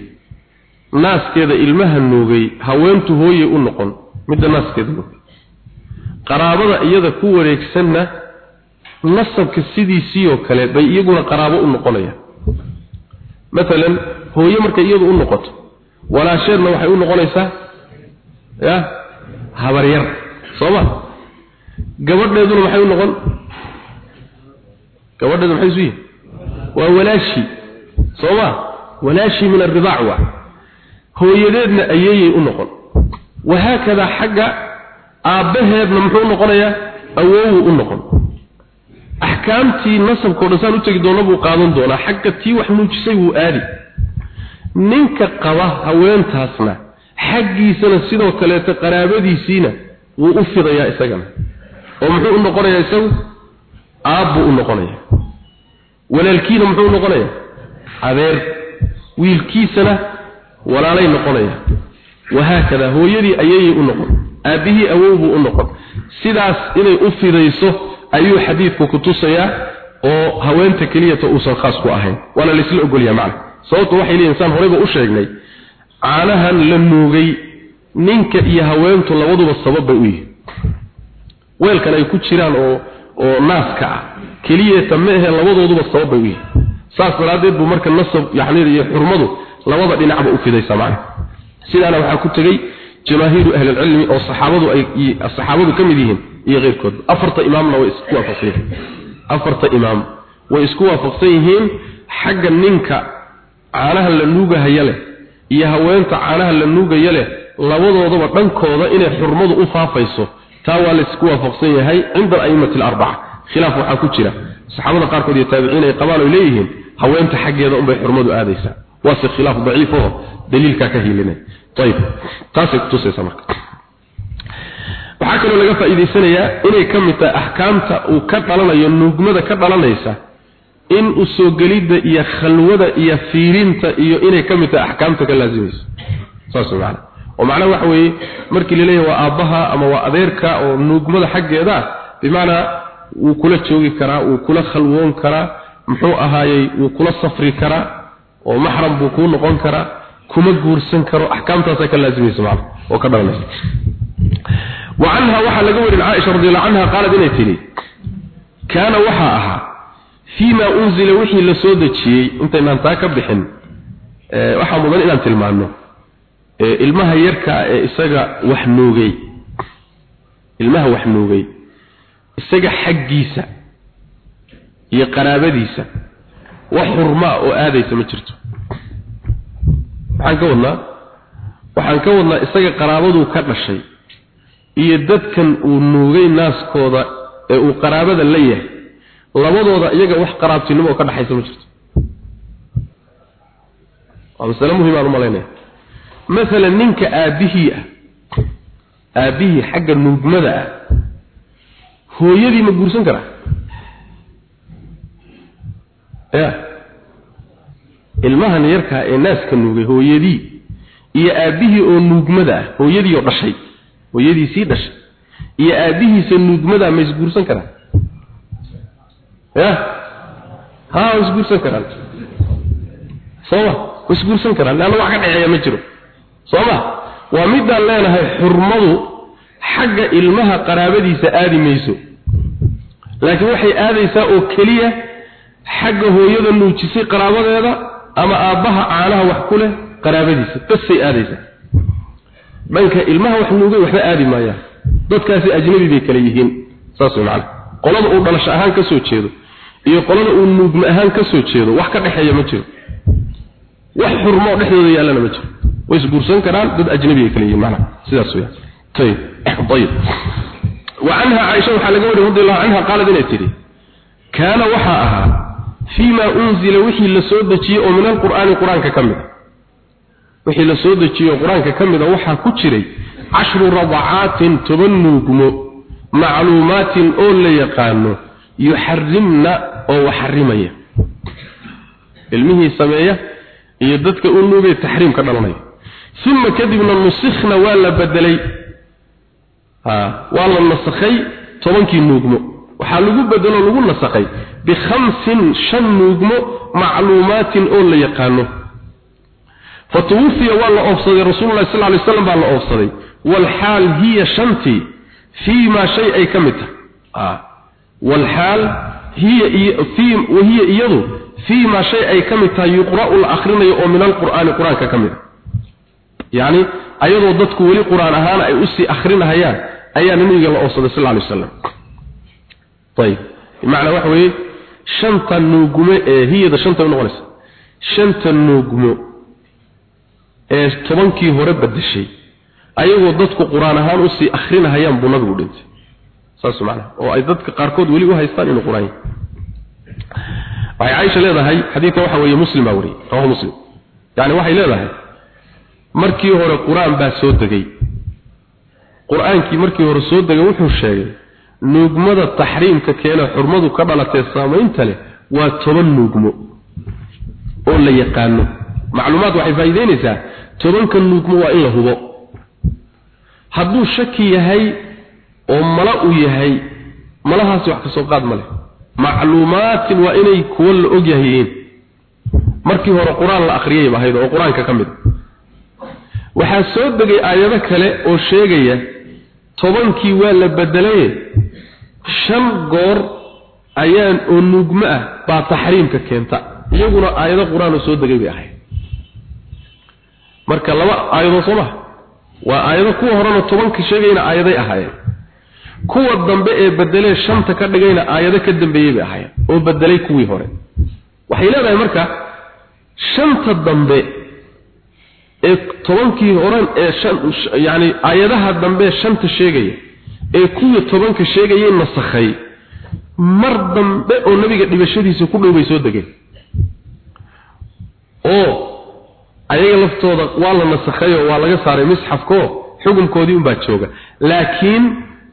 naaskeeda ilmaha nuugay haweentu hooyey u noqon midda naaskeeda nuugay. Qaraabada iyada ku wareegsanna nasabka sidiisii oo kale bay iyaguna qaraabo u noqonayaan. Maalan hooye markay iyadu u noqoto walaasheedna waxay u noqonaysaa ya? Habaryar soo ma gabadheeduna maxay u noqon. Gabadheedu maxay isu yihiin waa walaashii sooma. Walaashii min alridaac waa hooyadeedna ayeeyay u noqon. Wahaakada xagga aabbaheedna muxuu noqonayaa? Awowuu u noqon. Axkaamtii nasabkao dhan saan u tegi doona buu qaadan doonaa. Xagga tii wax nuujisay wuu aadi. Ninka qaba haweentaasna xaggiisana sidoo kaleeto qaraabadiisiina wuu u fidayaa isagana. oo muxuu u noqonayaa isagu? Aabbuu u noqonayaa. Walaalkiina muxuu u noqonayaa? Adeer wiilkiisana walaalay noqonaya wahaakada hooyadii ayeeyay u noqon. Aabbihii awowbuu u noqon. Sidaas inay u fidayso ayuu xadiidku ku tusayaa oo haweenta keliyata uusan khaas ku ahayn. Waana laysla ogolyaa macna. Sababtu waxay leeyihiin saan horeyba u sheegnay caanahan la nuugay ninka iyo haweentu labaduba sabab bay u yihiin. Weelkan ay ku jiraan oo oo naaska ah. Keliyata ma ahe labadooduba sabab bay u yihiin. Saas daraaddeed buu marka nasab yacni iyo xurmadu labada dhinacba u fidaysa macna sidaana waxaa ku tegey jamaahiiru ahli ilcilmi oo saxaabadu ay saxaabadu ka mid yihiin iyo keyrkood. Afarta imaamna way isku waafaqsan yihiin. Afarta imaam way isku waafaqsan yihiin xagga ninka caanaha la nuugahaya leh iyo haweenta caanaha la nuugaya leh labadoodaba dhankooda inay xurmadu u faafayso taa waa la isku waafaqsan yahay cinda al-a'immati al-arba'a khilaaf waxaa ku jira. Saxaabada qaarkood iyo taabiciin ay qabaan oo leeyihiin haweenta xaggeeda unbay xurmadu aadaysaa. Waase khilaaf daciif oo daliilkaa ka hiilinay ayib taasay kutusaysaa marka. Waxaa kaloo laga faa'iidaysanayaa inay ka mid tahay axkaamta uu ka dhalanayo nuugmada ka dhalanaysa in u soo gelidda iyo khalwada iyo fiirinta iyo inay ka mid tahay axkaamta ka laasimayso saas macana oo macnaha waxa weeye markii la leeyahay waa aabbaha ama waa adeerka oo nuugmada xaggeeda bimacnaa wuu kula joogi karaa wuu kula khalwoon karaa muxuu ahaayey wuu kula safri karaa oo maxram buu kuu noqon karaa kuma guursan karo axkaamtaasaa ka laasimaysa macana oo ka dhalanaysa وعنها وحا لغا ورين عائشه رضي الله عنها قالت اني تري كان وحا fiima unzila wixii la soo dejiyey intaynaan taa ka bixin waxaa mudan inaan tilmaano ilmaha yarkaa ah ee isaga wax noogay. Ilmaha wax noogay. Isaga xaggiisa iyo qaraabadiisa. Wax xurmaa oo aadaysa ma jirto. Maxaan ka wadnaa waxaan ka wadnaa isaga qaraabaduu ka dhashay iyo dadkan uu nuugay naaskooda ee uu qaraabada la yahay labadooda iyaga wax qaraabtinimo ka dhaxaysa ma jirto. Waa masale muhiim aan u malaynaya masalan ninka aabbihii ah aabbihii xagga nuugmada ah hooyadii ma guursan karaa? Ya. Ilmahan yarkaa ee naaska nuugay hooyadii iyo aabbihii oo nuugmada ah hooyadii oo dhashay hooyadiisii dhashay iyo aabihiisa nuugmada ma isguursan karaan ya? Ha waa isguursan karaan sooma waa isguursan karaan leanna wax ka dhexeeya ma jiro. Sooma waa midaan leenahay xurmadu xagga ilmaha qaraabadiisa aadi mayso. Laakiin waxay aadaysaa oo keliya xagga hooyada nuujisay qaraabadeeda ama aabbaha caanaha wax ku leh qaraabadiisa. Basay aadaysaa. Dhanka ilmaha wax nuugay waxba aadi maayaan. Dadkaasi ajnabi bay kala yihiin. Saas way macana qolada uu dhalasho ahaan ka soo jeedo iyo qolada uu nuugma ahaan ka soo jeedo wax ka dhexeeya ma jiro wax xurmo dhexdooda yaallana ma jiro way isguursan karaan dad ajnabi ay kala yihiin macana sidaas weeyaan طيب طيب وعنها عائشة وحلقة رضي الله عنها قالت إنها تري كان وحاءها فيما أنزل وحي لسودة ومن القرآن القرآن ككمل wixii la soo dejiyo quraanka kamida waxa ku jiray ashru radaatin tubannugumo macluumatin yuxarimna oo waxarimaya ilmihii sameeya iyo dadka u nuugay taxriimka dhalanaya uma kadibna nusikhna waa la bedelay. Waa la nasakhay tobankii nuugmo. Waxaa lagu bedelo lagu nasakhay bikhamsin shan nuugmo macluumaatin oo la yaqaano. Fatwufiya waa la oofsaday rasuulullahi sal alay slam baa la oofsaday. Walxaal hiya shantii fii maa shay ay ka mid tahay. والحال هي في وهي إيضو فيما شيء أي كمته يقرأ الآخرين من القرآن القرآن ككمته يعني أيضو ضدك ولي قرآن أهانا أي أسي أخرين هيان أيان نمي الله أفصدي صلى الله عليه وسلم طيب معنى وحوي شنطة نوغمة هي ذا شنطة نغنسة shanta nuugmo ee tobankii hore badashay ayagoo dadku qur-aan ahaan usii akrinahayaan buu nabigu dhintay saas macnaha oo ay dadka qaarkood weli u haystaan inuu qur'aan waxay caaisha leedahay xadiidka waxa weeye muslim baa wariyey rawahu muslim. Yani waxay leedahay markii hore qur'aan baa soo degay. Qur'aankii markii hore soo degay wuxuu sheegay nuugmada taxriimka keena xurmadu ka dhalatee saamaynta leh waa toban nuugmo oo la yaqaano. Macluumaad waxay faa'iideynaysaa tobanka nuugmo waa in la hubo. Hadduu shaki yahay oo mala u yahay malahaasi wax ka soo qaad ma leh. Macluumaatin waa inay kuwo la og yahayiin markii hore qur'aan la akhriyay ahayd oo qur'aanka ka mid. Waxaa soo degay aayado kale oo sheegaya tobankii waa la bedelaye shan goor ayaan oo nuugmo ah baa taxriimka keenta. Iyaguna aayado qur'aan oo soo degay bay ahayd. Marka laba aayadoo soo maha waa aayado kuwa horena tobanka sheegayna aayaday ahaayeen kuwa dambe ee bedelee shanta ka dhigayna aayado ka dambeeyey bay ahaayeen oo bedelay kuwii hore. Waxay leedahay marka shanta dambe ee tobankii horan ee yani aayadaha dambe shanta sheegaya ee kuwii tobanka sheegayay nasakhay mar dambe oo nabiga dhibashadiisa ku dhow bay soo degeen. Oo ayaga laftooda waa la nasakhay oo waa laga saaray misxafko xukunkoodii unbaa jooga. Laakiin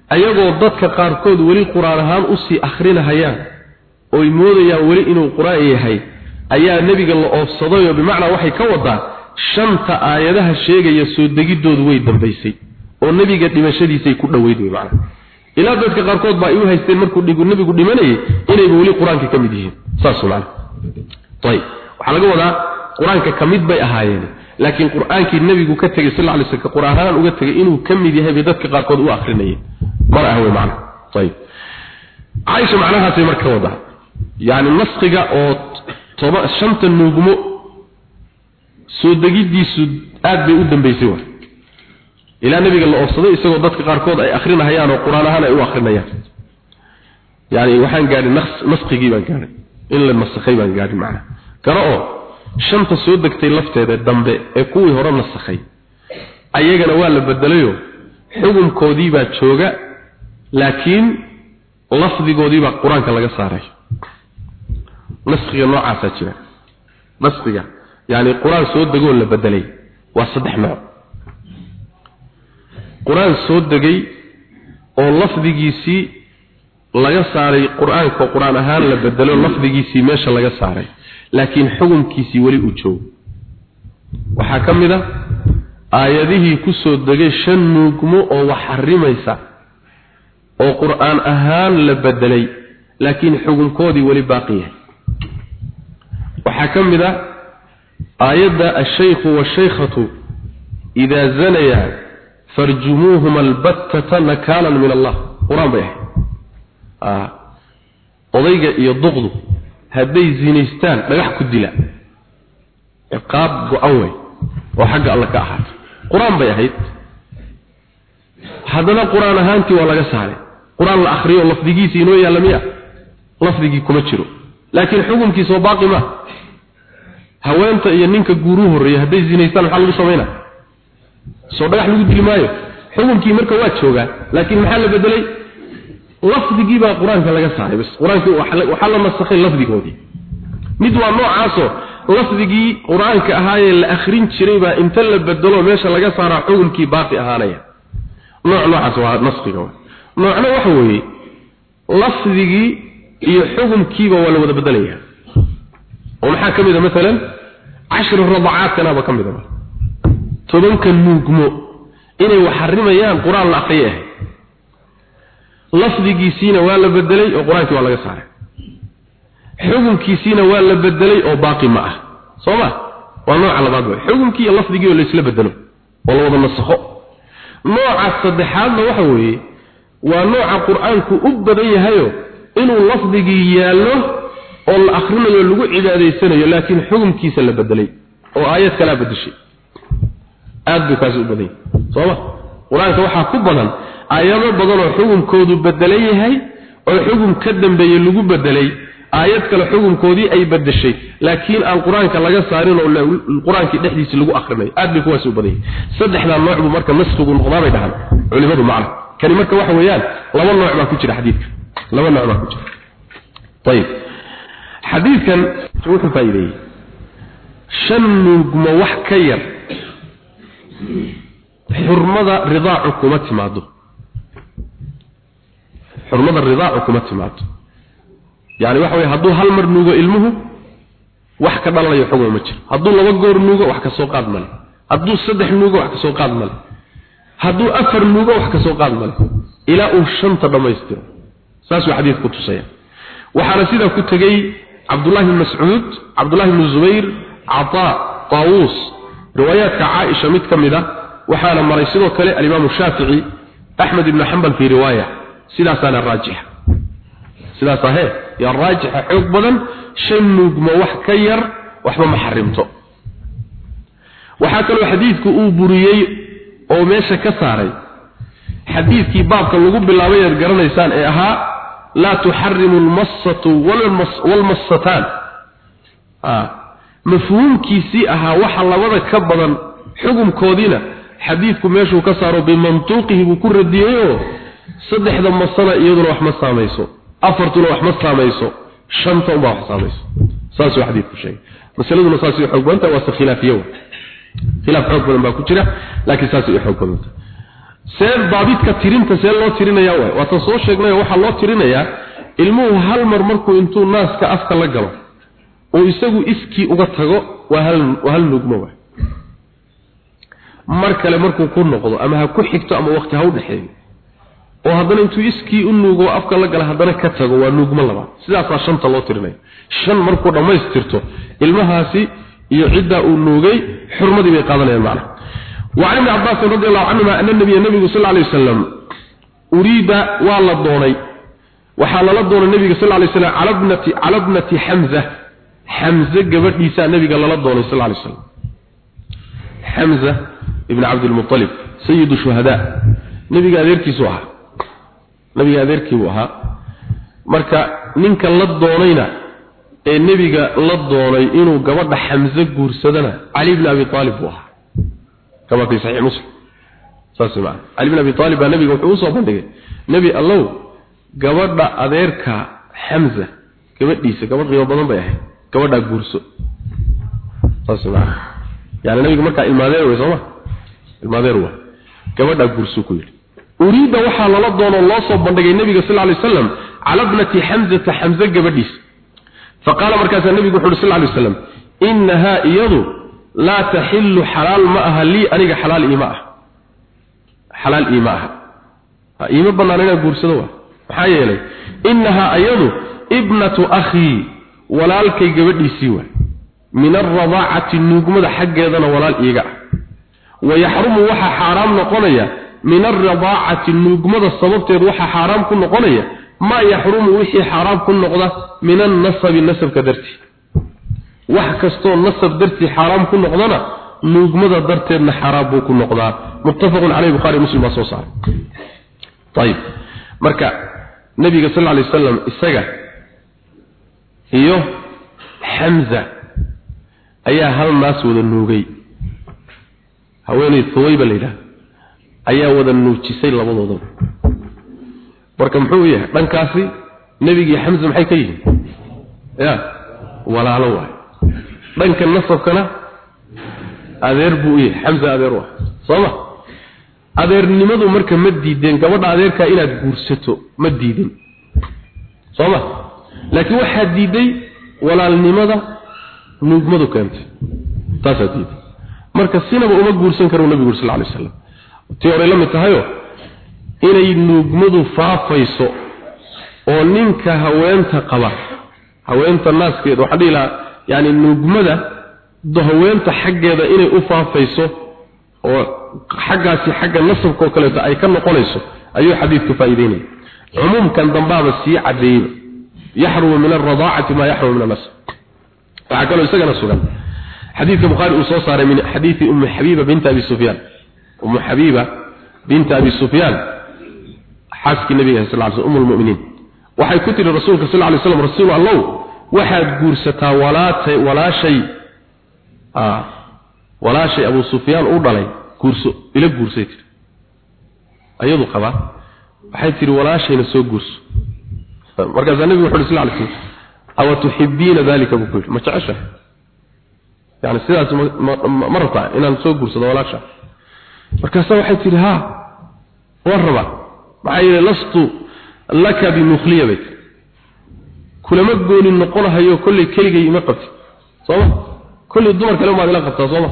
ayagoo dadka qaarkood weli qur'aan ahaan u sii akrinahayaan oy moodayaan weli inuu qur'aan yahay ayaa nebiga la oofsaday oo bimacnaa waxay ka wadaa shanta aayadaha sheegaya soo degidoodu way dambaysay oo nebiga dhimashadiisay ku dhoweyd wey macnaa. Ilaa dadka qaarkood baa iu haysteen markuu nebigu dhimanayay inayba weli qur'aanka ka mid yihiin. Saas macna. Ayib waxaa laga wadaa qur'aanka ka mid bay ahaayeen laakiin qur'aankii nebigu ka tegey sal ly slm qur'aanhaan uga tegay inuu ka mid yahay bay dadka qaarkood u akrinayeen mar ah wey macna. Ayib. Caaisha macnahaasay marka wadaa yani naskiga oo toba shanta nuugmo soo degidiisu aad bay u dambaysay wa ilaa nabiga la oofsaday isagoo dadka qaarkood ay akrinahayaan oo qur'aan ahaan ay u akrinayaan yani waxaan gaadhin naskigii baan gaadhay in la nasakhay baan gaadhin macna. Garo oo shanta soo degtay lafteeda dambe ee kuwii hore nasakhay ayagana waa la bedelayo xukunkoodii baa jooga laakiin lafdigoodii baa qur'aanka laga saaray. Naskiga noocaasaa jira. Naskiga yani qur'aan soo degoo la bedelay waa saddex nooc. Qur'aan soo degay oo lafdigiisii laga saaray qur'aanka qur'aan ahaan la bedelo lafdigiisii meesha laga saaray laakiin xukunkiisii weli uu joogo. Waxaa ka mid a aayadihii ku soo degay shan nuugmo oo wax xarimaysa oo qur'aan ahaan la bedelay laakiin xukunkoodii weli baaqi yahay. Waxaa ka mid a aayadda ashaykhu waashaykhatu idaa zanayaa farjumuuhuma albattata nakaalan min allah. Qur'aan bay ahayd. Odayga iyo duqdu hadday zinaystaan dhagax ku dila. Ciqaab go-an wey oo xagga alla ka ahaatay. Qur'aan bay ahayd. Haddana qur'aan ahaantii waa laga saaray. Qur'aan la akriyo lafdigiisii inoo yaalla miya? Lafdigii kuma jiro. Laakiin xukunkiisa oo baaqi ma haweenta iyo ninka guuruu horreeyay hadday zinaystaan maxaa lagu samaynaa soo dhagax lagu dili maayo. Xukunkii marka waa joogaa laakiin maxaa la bedelay lafdigii baa qur'aanka laga saaray bas qur'aankii waxaa la nasakhay lafdigoodii. Mid waa noocaasoo lafdigii qur'aanka ahaayee la akhrin jiray baa inta la bedelo meesha laga saaraa xukunkii baaqi ahaanaya. Nooc noocaas waa naskiga noocna waxa weeye lafdigii iyo xukunkiiba waa la wada bedelaya oo maxaa ka mid a? Maalan cashri radacaadkanaaba ka mid a. Tobanka nuugmo inay wax xarimayaan qur'aan la akriye ahay lafdigiisiina waa la bedelay oo qur'aankii waa laga saaray. Xukunkiisiina waa la bedelay oo baaqi ma ah. Soo ma? Waa nooca labaad wey xukunkii iyo lafdigii oo laysla bedelo oo la wada nooca saddexaadna waxa weeye waa nooca qur'aanku u badan yahayo inuu lafdigii yaallo oo la akrinayo lagu cibaadaysanayo laakiin xukunkiisa la bedelay oo aayad kalaa bedeshay aad buu kaasi u badan yahay sooma qur'aanka waxaa ku badan aayado badan oo xukunkoodu bedelan yahay oo xukun ka dambeeye lagu bedelay. Aayad kale xukunkoodii ay badashay laakiin aan qur'aanka laga saarin oo qur'aankii dhexdiisa lagu akrinayo aad bay kuwaasi u badanyay saddexdaa nooc buu marka naskigu noqdaa bay dhahaan. Culimadu macna kani marka weeyaan laba nooc baa ku jira xadiidka. Laba nooc baa ku jira. Ayib xadiidkan wuxuu faa'iideeyey. Shan nuugmo wax ka yar? Xurmada ridaacu kuma timaado xurmada ridaacu kuma timaado yani waxa weeye hadduu hal mar nuugo ilmuhu wax ka dhalanayo xugma ma jiro. Hadduu laba goor nuugo wax ka soo qaad male. Hadduu saddex nuugo wax ka soo qaad male. Hadduu afar nuugo wax ka soo qaad male. Ilaa uu shanta dhammaystiro. Saasuu xadiidku tusaya. Waxaana sidaa ku tegey cabdullahi bn mascuud cabdullahi bnu zubayr cataa taawuus riwaayaadka caaisha mid ka mid a waxaana maray sidoo kale alimaamu shaafici axmed ibnu xambal fii riwaaya sidaasaana raajixa sidaas ahee yaa raajixa xoog badan shan nuugma wax ka yar waxba ma xarimto. Waxaa kaloo xadiidku uu buriyey oo meesha ka saaray. Xadiidkii baabka lagu bilaabay aad garanaysaan ee ahaa laa tuxarimu almassatu walmassataan. Mafhuumkiisii ahaa waxa labada ka badan xukumkoodiina xadiidku meeshuu ka saaro bimantuuqihi buu ku radiyeyoo saddexda masana iyaduna wax ma saamayso. Afartuna wax ma saamayso. Shanta unbaa wax saamayso. Saasuu xadiidku sheegay. Masaladuna saasay xoog badanta waase khilaafiye khilaaf xoog baa ku jira laakiin saasay xoog badanta. See tirinta see loo tirinayaa waay. Waatan soo sheegnay waxaa loo tirinayaa ilmuhu hal mar markuu intuu naaska afka la galo oo isagu iskii uga tago waa hal waa hal nugmo mar kale markuu ku noqdo ama ha ku xigto ama waqti ha u dhexeeyo oo haddana intuu iskii u nuugo afka la gala haddana ka tago waa nuugmo labaad sidaasaa shanta loo tirinaya shan markuu dhammaystirto ilmahaasi iyo ciddaa uu nuugay xurmadii bay qaadanayaan macnaha وعن ابن عباس رضي الله عنهما أن النبي النبي صلى الله عليه وسلم أريد والله دوني وحال الله دون النبي صلى الله عليه وسلم على ابنة, على ابنة حمزة حمزة قبل نساء النبي قال الله دوني صلى الله عليه وسلم حمزة ابن عبد المطلب سيد الشهداء نبي قال يركي سوها nabiga adeerkii buu ahaa. Marka ninka la doonayna ee nebiga la doonay inuu gabadha xamse guursadana cali bn abi aalib buu ahaa. Kama fi saxiix muslim. Saas maa cali bn abi aalib baa nebiga wuxuu u soo bandhigay. Nebi allow gabadha adeerka xamza gabadhiisa gabadh qiimo badan bay ahayd. Gabadhaa guurso. Saas maa yani nabiga markaa ilmaadeer wey sooma ilmaadeer waa. Gabadhaa guurso ku yidhi uriida waxaa lala doono loo soo bandhigay nebiga sal alay waslam cala bnati xamzata xamse gabadhiis. Fa qaala markaasaa nebigu wuxu uhi sal lay waslam innahaa iyadu laa taxillu xalaal ma aha lii aniga xalaal iima ah. Xalaal iima aha. Iima bannaan inaan guursado wa maxaa yeelay innahaa iyadu ibnatu akhii walaalkay gabadhiisii waa. Min alradaacati nuugmada xaggeedana walaal iiga ah. Wa yaxrumu waxaa xaaraam noqonaya min alridaacati nuugmada sababteed waxaa xaaraam ku noqonaya maa yaxrumu wixii xaraam ku noqda min annasabi nasabka dartii. Wax kastoo nasab darti xaaraam ku noqdana nuugmada darteedna xaaraam buu ku noqdaa. Muttafaqun caleyh buhari muslim baa soo saaray. Marka nabiga sal lay wasalam isaga iyo xamza ayaa hal naas wada nuugay. Haweeney thawayba la ayaa wada nuujisay labadoodaba marka muxuu yahay? Dhankaasi nebigii xamza maxay ka yihiin? Ya walaalo waay. Dhanka nasabkana adeer buu yahay. Xamza adeer waa sooma adeernimadu marka ma diideen gabadha adeerkaa inaad guursato ma diidin. Sooma laakiin waxaa diiday walaalnimada nuugmadu keentay. Taasaa diiday. Marka sinaba uma guursan karo nabigu sal alay wasalam tii horey la mid tahayo inay nuugmadu faafayso oo ninka haweenta qaba haweenta naaskeeda waxaa dhihi lahaa yani nuugmada haweenta xaggeeda inay u faafayso oo xaggaasi xagga nasabka kaleeto ay ka noqonayso ayuu xadiidku faa'iideynaya. Cumuumkan dambaaba sii cadeeyey yaxrumu min alradaacati maa yaxrumu min annasab. Waxaa kaloo isagana sugan. Xadiidka bukhaari uu soo saaray min xadiidi ummi xabiiba binta abi sufyaan ummu xabiiba binta abi sufyaan xaaskii nabiga sal ly umm lmuminiin waxay ku tiri rasuulka sal lay slam rasuul allow waxaad guursataa walaatay walaashay walaashay abu sufyaan u dhalay guurso ila guursay tiri ayadu qaba waxay tiri walaashayna soo guurso. Markaasaa nabigu wuxuu sallallahu alayhi wasallam aw tuhibbiina dalika bukul ma jecesha yani sidaas ma rabtaa inaan soo guursado walaasha markaasaa waxay tiri ha waan rabaa. Maxaa yeelay lastu laka bimukhliya bayt kulama gooni noqonahayo kolley keligay ima qabti. Sooma kolley dumar kale umaad ila qabtaa sooma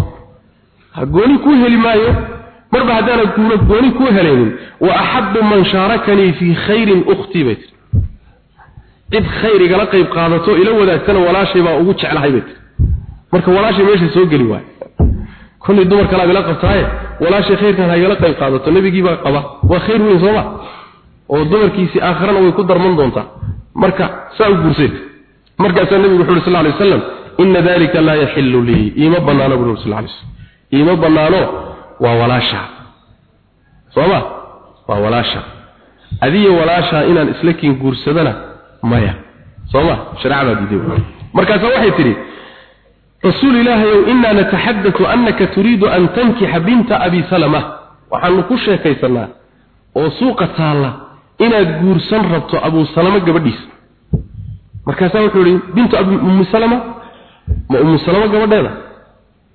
gooni kuu heli maayo? Marba haddaana kuuna gooni kuu helaynin wa axabu man shaarakanii fii khayrin ukhtii bay tiri cid khayr igala qayb qaadato ila wadaagtana walaashay baa ugu jeclahay bay tiri marka walaashay meesha soo geli waay kulli dumar kale ila qabtaaye walaashay khayrkan ha igala qayb qaadato nabigii baa qaba. Waa khayr weyn sooma oo dumarkiisii aakhirana way ku darman doontaa. Marka saa u guursay markaasaa nabigu wuxuu sallallahu alayhi wasallam inna dalika la yahillu li ima banaano buu sallallahu alayhi wasallam ima banaano waa walaasha. Sooma waa walaasha. Adiga walaasha inaan isla kiin guursadana maya. Sooma shariicada diiday markaas waxay tiri rasuul ilaahay inna natahaddathu annaka turiidu an tankiha binta abi salama. Waxaan ku sheekaysanaa oo suuqa taala inaad guursan rabto abu salama gabadhiisa. Markaas wuxuu yiri bintu abi ummu salama? Ma ummu salama gabadheeda?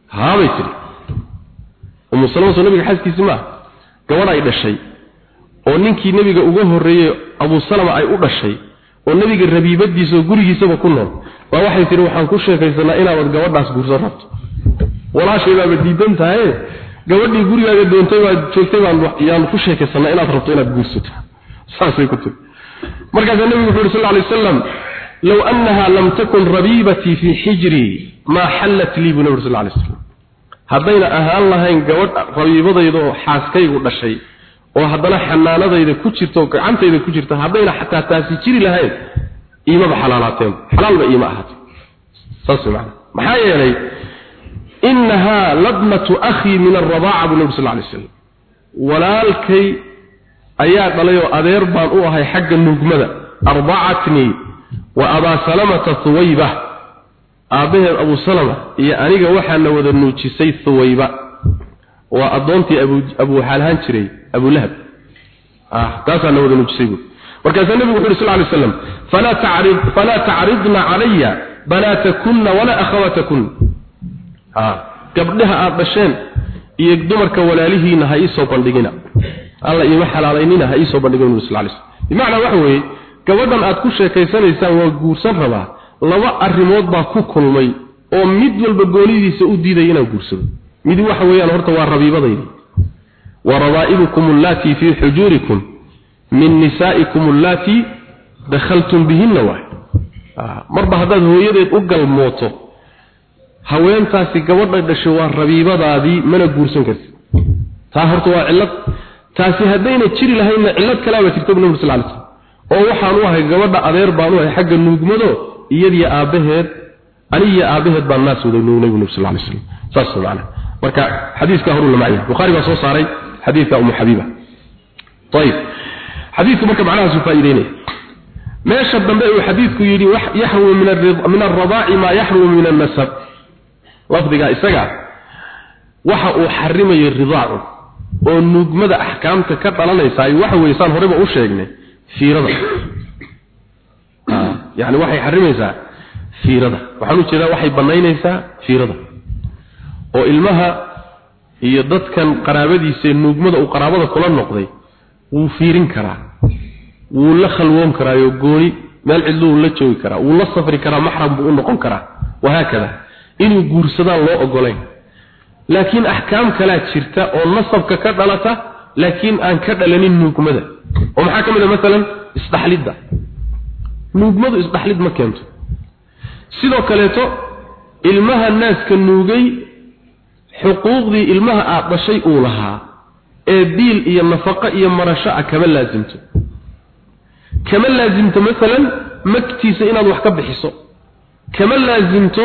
Haabay tiri ummu salama soo nabiga xaaskiisii ma gabadh ay dhashay. Oo ninkii nabiga uga horeeyay abu salama ay u dhashay. Oo nabiga rabiibadiisa oo gurigiisaba ku nool waa waxay tiri waxaan ku sheekaysanaa inaad gabadhaas guursan rabto. Walaashay baaba diidan tahay gabadhii gurigaaga doontay waa joogtay baan ku sheekaysanaa inaad rabto inaad guursato. Saasay ku tiri markaas nabigu wuxuu sallallahu alayhi wasallam law annaha lam takun rabibati fi hijri ma halat li bi nabi sallallahu alayhi wasallam. Haddayna ahaan lahayn gabadh rabiibadayda oo xaaskaygu dhashay oo haddana xanaanadayda ku jirto gacantayda ku jirta haddayna xataa taasi jiri lahayn iimaba xalaalaateen. Xalaalba iima ahaatay saas macna maxaa yeelay innahaa labnatu akhii min alradaaca buu nabi sal alay slam walaalkay ayaa dhalay oo adeer baan u ahay xagga nuugmada. Ardacatnii wa abaa salamata huwayba aabbaheed abu salama iyo aniga waxaana wada nuujisay huwayba waa addoontii abu abu waxaa lahaan jiray abu lahab. Ah taasaana wada nuujisay buu markaasaa nabigu wuxuu sal ly slam falaa tacrid falaa tacridna calaya banaatakunna walaa akhawatakunna ah gabdhaha aad dhasheen iyo dumarka walaalihiina ha iisoo bandhigina. Alla iima xalaalaynina ha iisoo bandhigina nabi sal ly slam bimacnaa waxa weeye gabadhan aad ku sheekaysanaysaan waa guursan rabaa laba arrimood baa ku kulmay oo mid walba goonidiisa u diidaya inaan guursado. Mid waxa weeyaan horta waa rabiibadaydi wa rabaa'ibukum allati fi hujurikum min nisaaikum allati dakhaltum bihinna wa ah, marba hadaad hooyadeed u galmooto haweentaasi gabadha dhasho waa rabiibadaadii mana guursan kartid. Taa horta waa cilad taasi haddayna jiri lahaydna cilad kalaaba jirta bu nabur sal lay slm oo waxaan u ahay gabadha adeer baan u ahay xagga nuugmado iyadiyo aabbaheed anigiyo aabaheed baan naas wada nuugnay bu nabur sal lay slam saas marka xadiiska horuu lama yahay bukhaari baa soo saaray xadiiska umu xabiiba ayib xadiisku marka macnahaas faa'iideynaya meesha dambe uu xadiisku yidhi yaxrumu min min ar-radaa'i yaxrumu min an-nasab. Lafdiga isaga waxa uu xarimayo ridaacu oo nuugmada axkaamta ka dhalanaysa ay waxa weysaan horeba u sheegnay fiirada. Yani waxay xarimaysaa fiirada. Waxaan u jeedaa waxay banaynaysaa fiirada. Oo ilmaha iyo dadkan qaraabadiisa nuugmada uu qaraabada kula noqday wuu fiirin karaa wuu la khalwoon karaayo gooni meel cidluu la joogi karaa wuu la safri karaa maxram buu u noqon karaa. Wahaakada inuu guursadaan loo ogolayn laakiin axkaam kalaa jirta oo nasabka ka dhalata laakiin aan ka dhalanin nuugmada. Oo maxaa ka mid a maalan isdhaxlidda. Nuugmadu isdhaxlid ma keento. Sidoo kaleeto ilmaha naaska nuugay xuquuqdii ilmaha aad dhashay uu lahaa ee biil iyo nafaqo iyo marasho ah kama laasimto kama laasimto maalan magtiisa inaad wax ka bixiso. Kama laasimto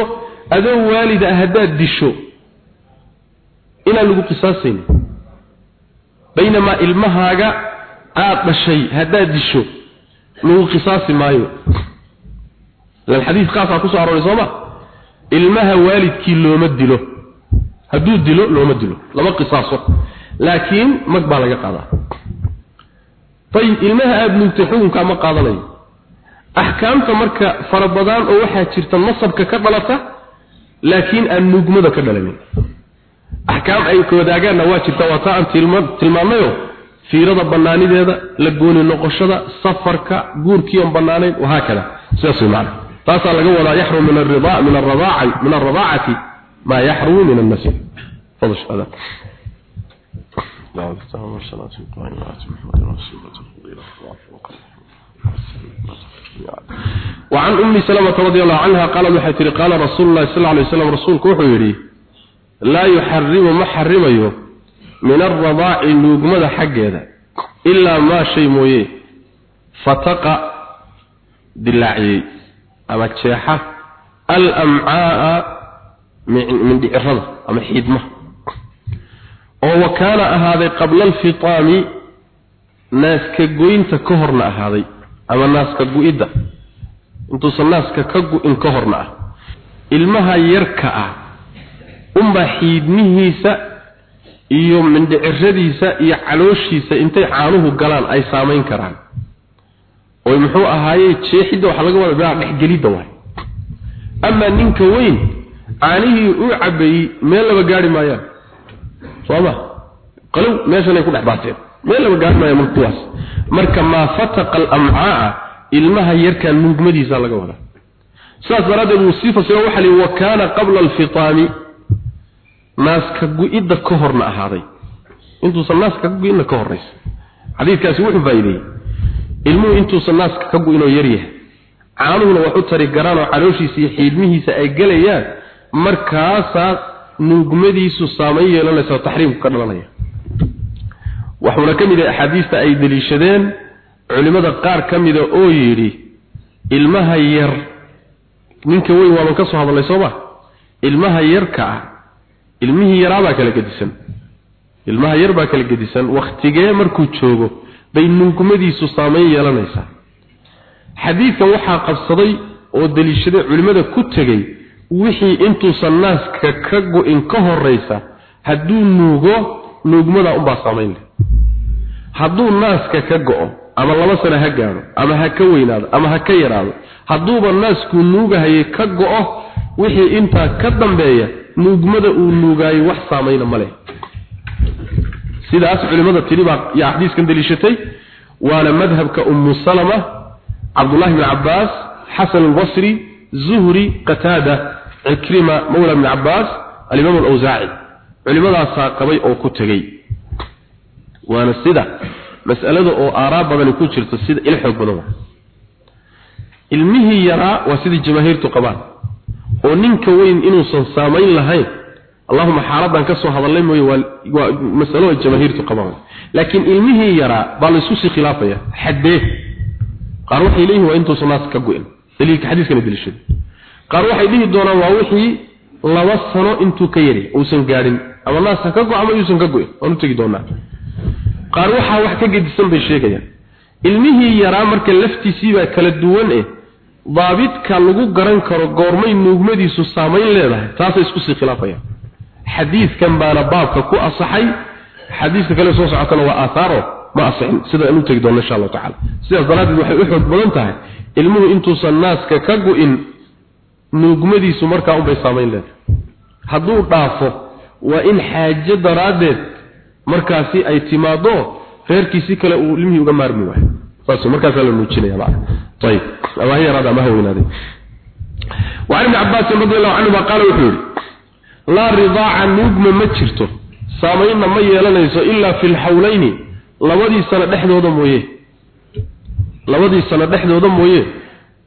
adoo waalida ah haddaad disho inaan lagu qisaasayn. Baynamaa ilmahaaga aad dhashay haddaad disho lagu qisaasi maayo. Lan xadiis khaasaa ku soo arooray sooma ilmaha waalidkii looma dilo. Hadduu dilo looma dilo. Lama qisaaso. Laakiin mag baa laga qaadaa ayib ilmaha aada nuugtay xukunkaa ma qaadanayo. Axkaamta marka fara badan oo waxaa jirta nasabka ka dhalata laakiin aan nuugmada ka dhalanin axkaam ay wadaagaanna waa jirta waa taa aan tilmaamayo fiirada banaanideeda la gooni noqoshada safarka guurkii on banaanayn wahaakada sidaas way macana taasaa laga wadaa yaxrum min arida min arradaaci min arradaacati maa yaxrumu min annasl fadl shada وعن أم سلمة رضي الله عنها قال وحيتري قال رسول الله صلى الله عليه وسلم رسولك وحيري لا يحرم محرم يوم min alradaaci nuugmada xaggeeda ilaa maa shay mooye fataqa dilaaciyey ama jeexa alamcaaa mindhicirada ama xiidmaha oo wa kaana ahaaday qabla alfitaami naaska goynta ka horna ahaaday ama naaska gu-idda. Intuusan naaska ka gu-in ka horna ah. Ilmaha yarka ah unbaa xiidmihiisa iyo mindhiciradiisa iyo calooshiisa intay caanuhu galaan ay saamayn karaan. Oo muxuu ahaayey jeexidda waxaa laga wada bilaa dhexgelidda waay. Amaa ninka weyn caanihii uu cabayey meel laba gaari maayaan. Soo ma? Qalow meeshanay ku dhex baateen meel laba gaari maayaan marka maa fataqa alamcaaa ilmaha yarkaa nuugmadiisa laga wadaa. Sidaas daraaddeed wuu sii fasiro waxaa lihi wa kaana qabla alfitaami. Naaska gu-idda ka horna ahaaday. Intuusan naaska ka gu-inna ka horraysa xadiidkaasi wuxuu faa'iideeyey ilmuhu intuusan naaska ka gu-inoo yaryahay caanuhuna wax tari garaanoo calooshiisa iyo xiidmihiisa ay gelayaan. Markaasaa nuugmadiisu saamayn yeelanaysa oo taxriimku ka dhalanaya waxuuna ka mid yahay axaadiista ay deliishadeen culimmada qaar ka mida oo yidhi ilmaha yar. Ninka weyn waaban ka soo hadalnay soo ma? Ilmaha yarka ah. Ilmihii yaraabaa kala gedisan. Ilmaha yar baa kala gedisan. Wakhtigee markuu joogo bay nuugmadiisu saamayn yeelanaysaa. Xadiidkan waxaa qabsaday oo daliishaday culimmada ku tegey wixii intuusan naaska ka go-in ka horraysa hadduu nuugo nuugmadaa unbaa saamayn leh hadduu naaska ka go-o ama laba sano ha gaadho ama ha ka weynaado ama ha ka yaraado hadduuba naaskuu nuugahayay ka go-o wixii intaa ka dambeeya nuugmada uu nuugaayo wax saamayna ma leh. Sidaas culimmada tiri baa yaa xadiiskan daliishatay waana madhabka ummu salama cabdullahi bni cabbaas xasan albasri zuhri qataada cikrima mawla bni cabbaas alimaam alawsaaci culimmadaasaa qabay oo ku tegey waana sida mas'alada oo aaraa badani ku jirto sida il xoog badan ilmihii yaraa waa sidii jamaahiirtu qabaan. Oo ninka weyn inuusan saamayn lahayn allahuma xaaladan ka soo hadallay mooye waa masalo ay jamaahiirtu qabaan. Laakiin ilmihii yaraa baa la isku sii khilaafaya. Xaddee qaar waxay leeyihiin waa intuusan naas ka go-in. Daliilka xadiiskana daliishada qaar waxay dhihi doonaan waa wixii laba sano intuu ka yari uusan gaadhin ama naas ha ka go ama yuusan ka go-in. Waan u tegi doonaa qaar waxaa wax ka gedisan bay sheegayaan. Ilmihii yaraa marka laftiisiibaa kala duwan eh daabidka lagu garan karo goormay nuugmadiisu saamayn leedahay taasay isku sii khilaafayaan. Xadiidkan baana baabka ku asaxay xadiiska kale soo socotana waa aahaaro ma asixin sida aan u tegi doono insha allahu tacala sidaas daraaddeed waxay u xoog badan tahay ilmuhu intuusan naaska ka go-in nuugmadiisu markaa unbay saamayn leedahay. Hadduu dhaafo waa in xaajo daraaddeed markaasi ay timaado reerkiisi kale uu ilmihii uga maarmi waayo. Saas markaas la nuujinaya baa. Tayib. Ama hay rada ma hawinadi wa ibn abbas radiyallahu anhu qala wuxuu la ridaa nugma ma jirto. Saamaynna ma yeelanayso illa fi lxawlayni labadii sano dhexdooda mooye. Labadii sano dhexdooda mooye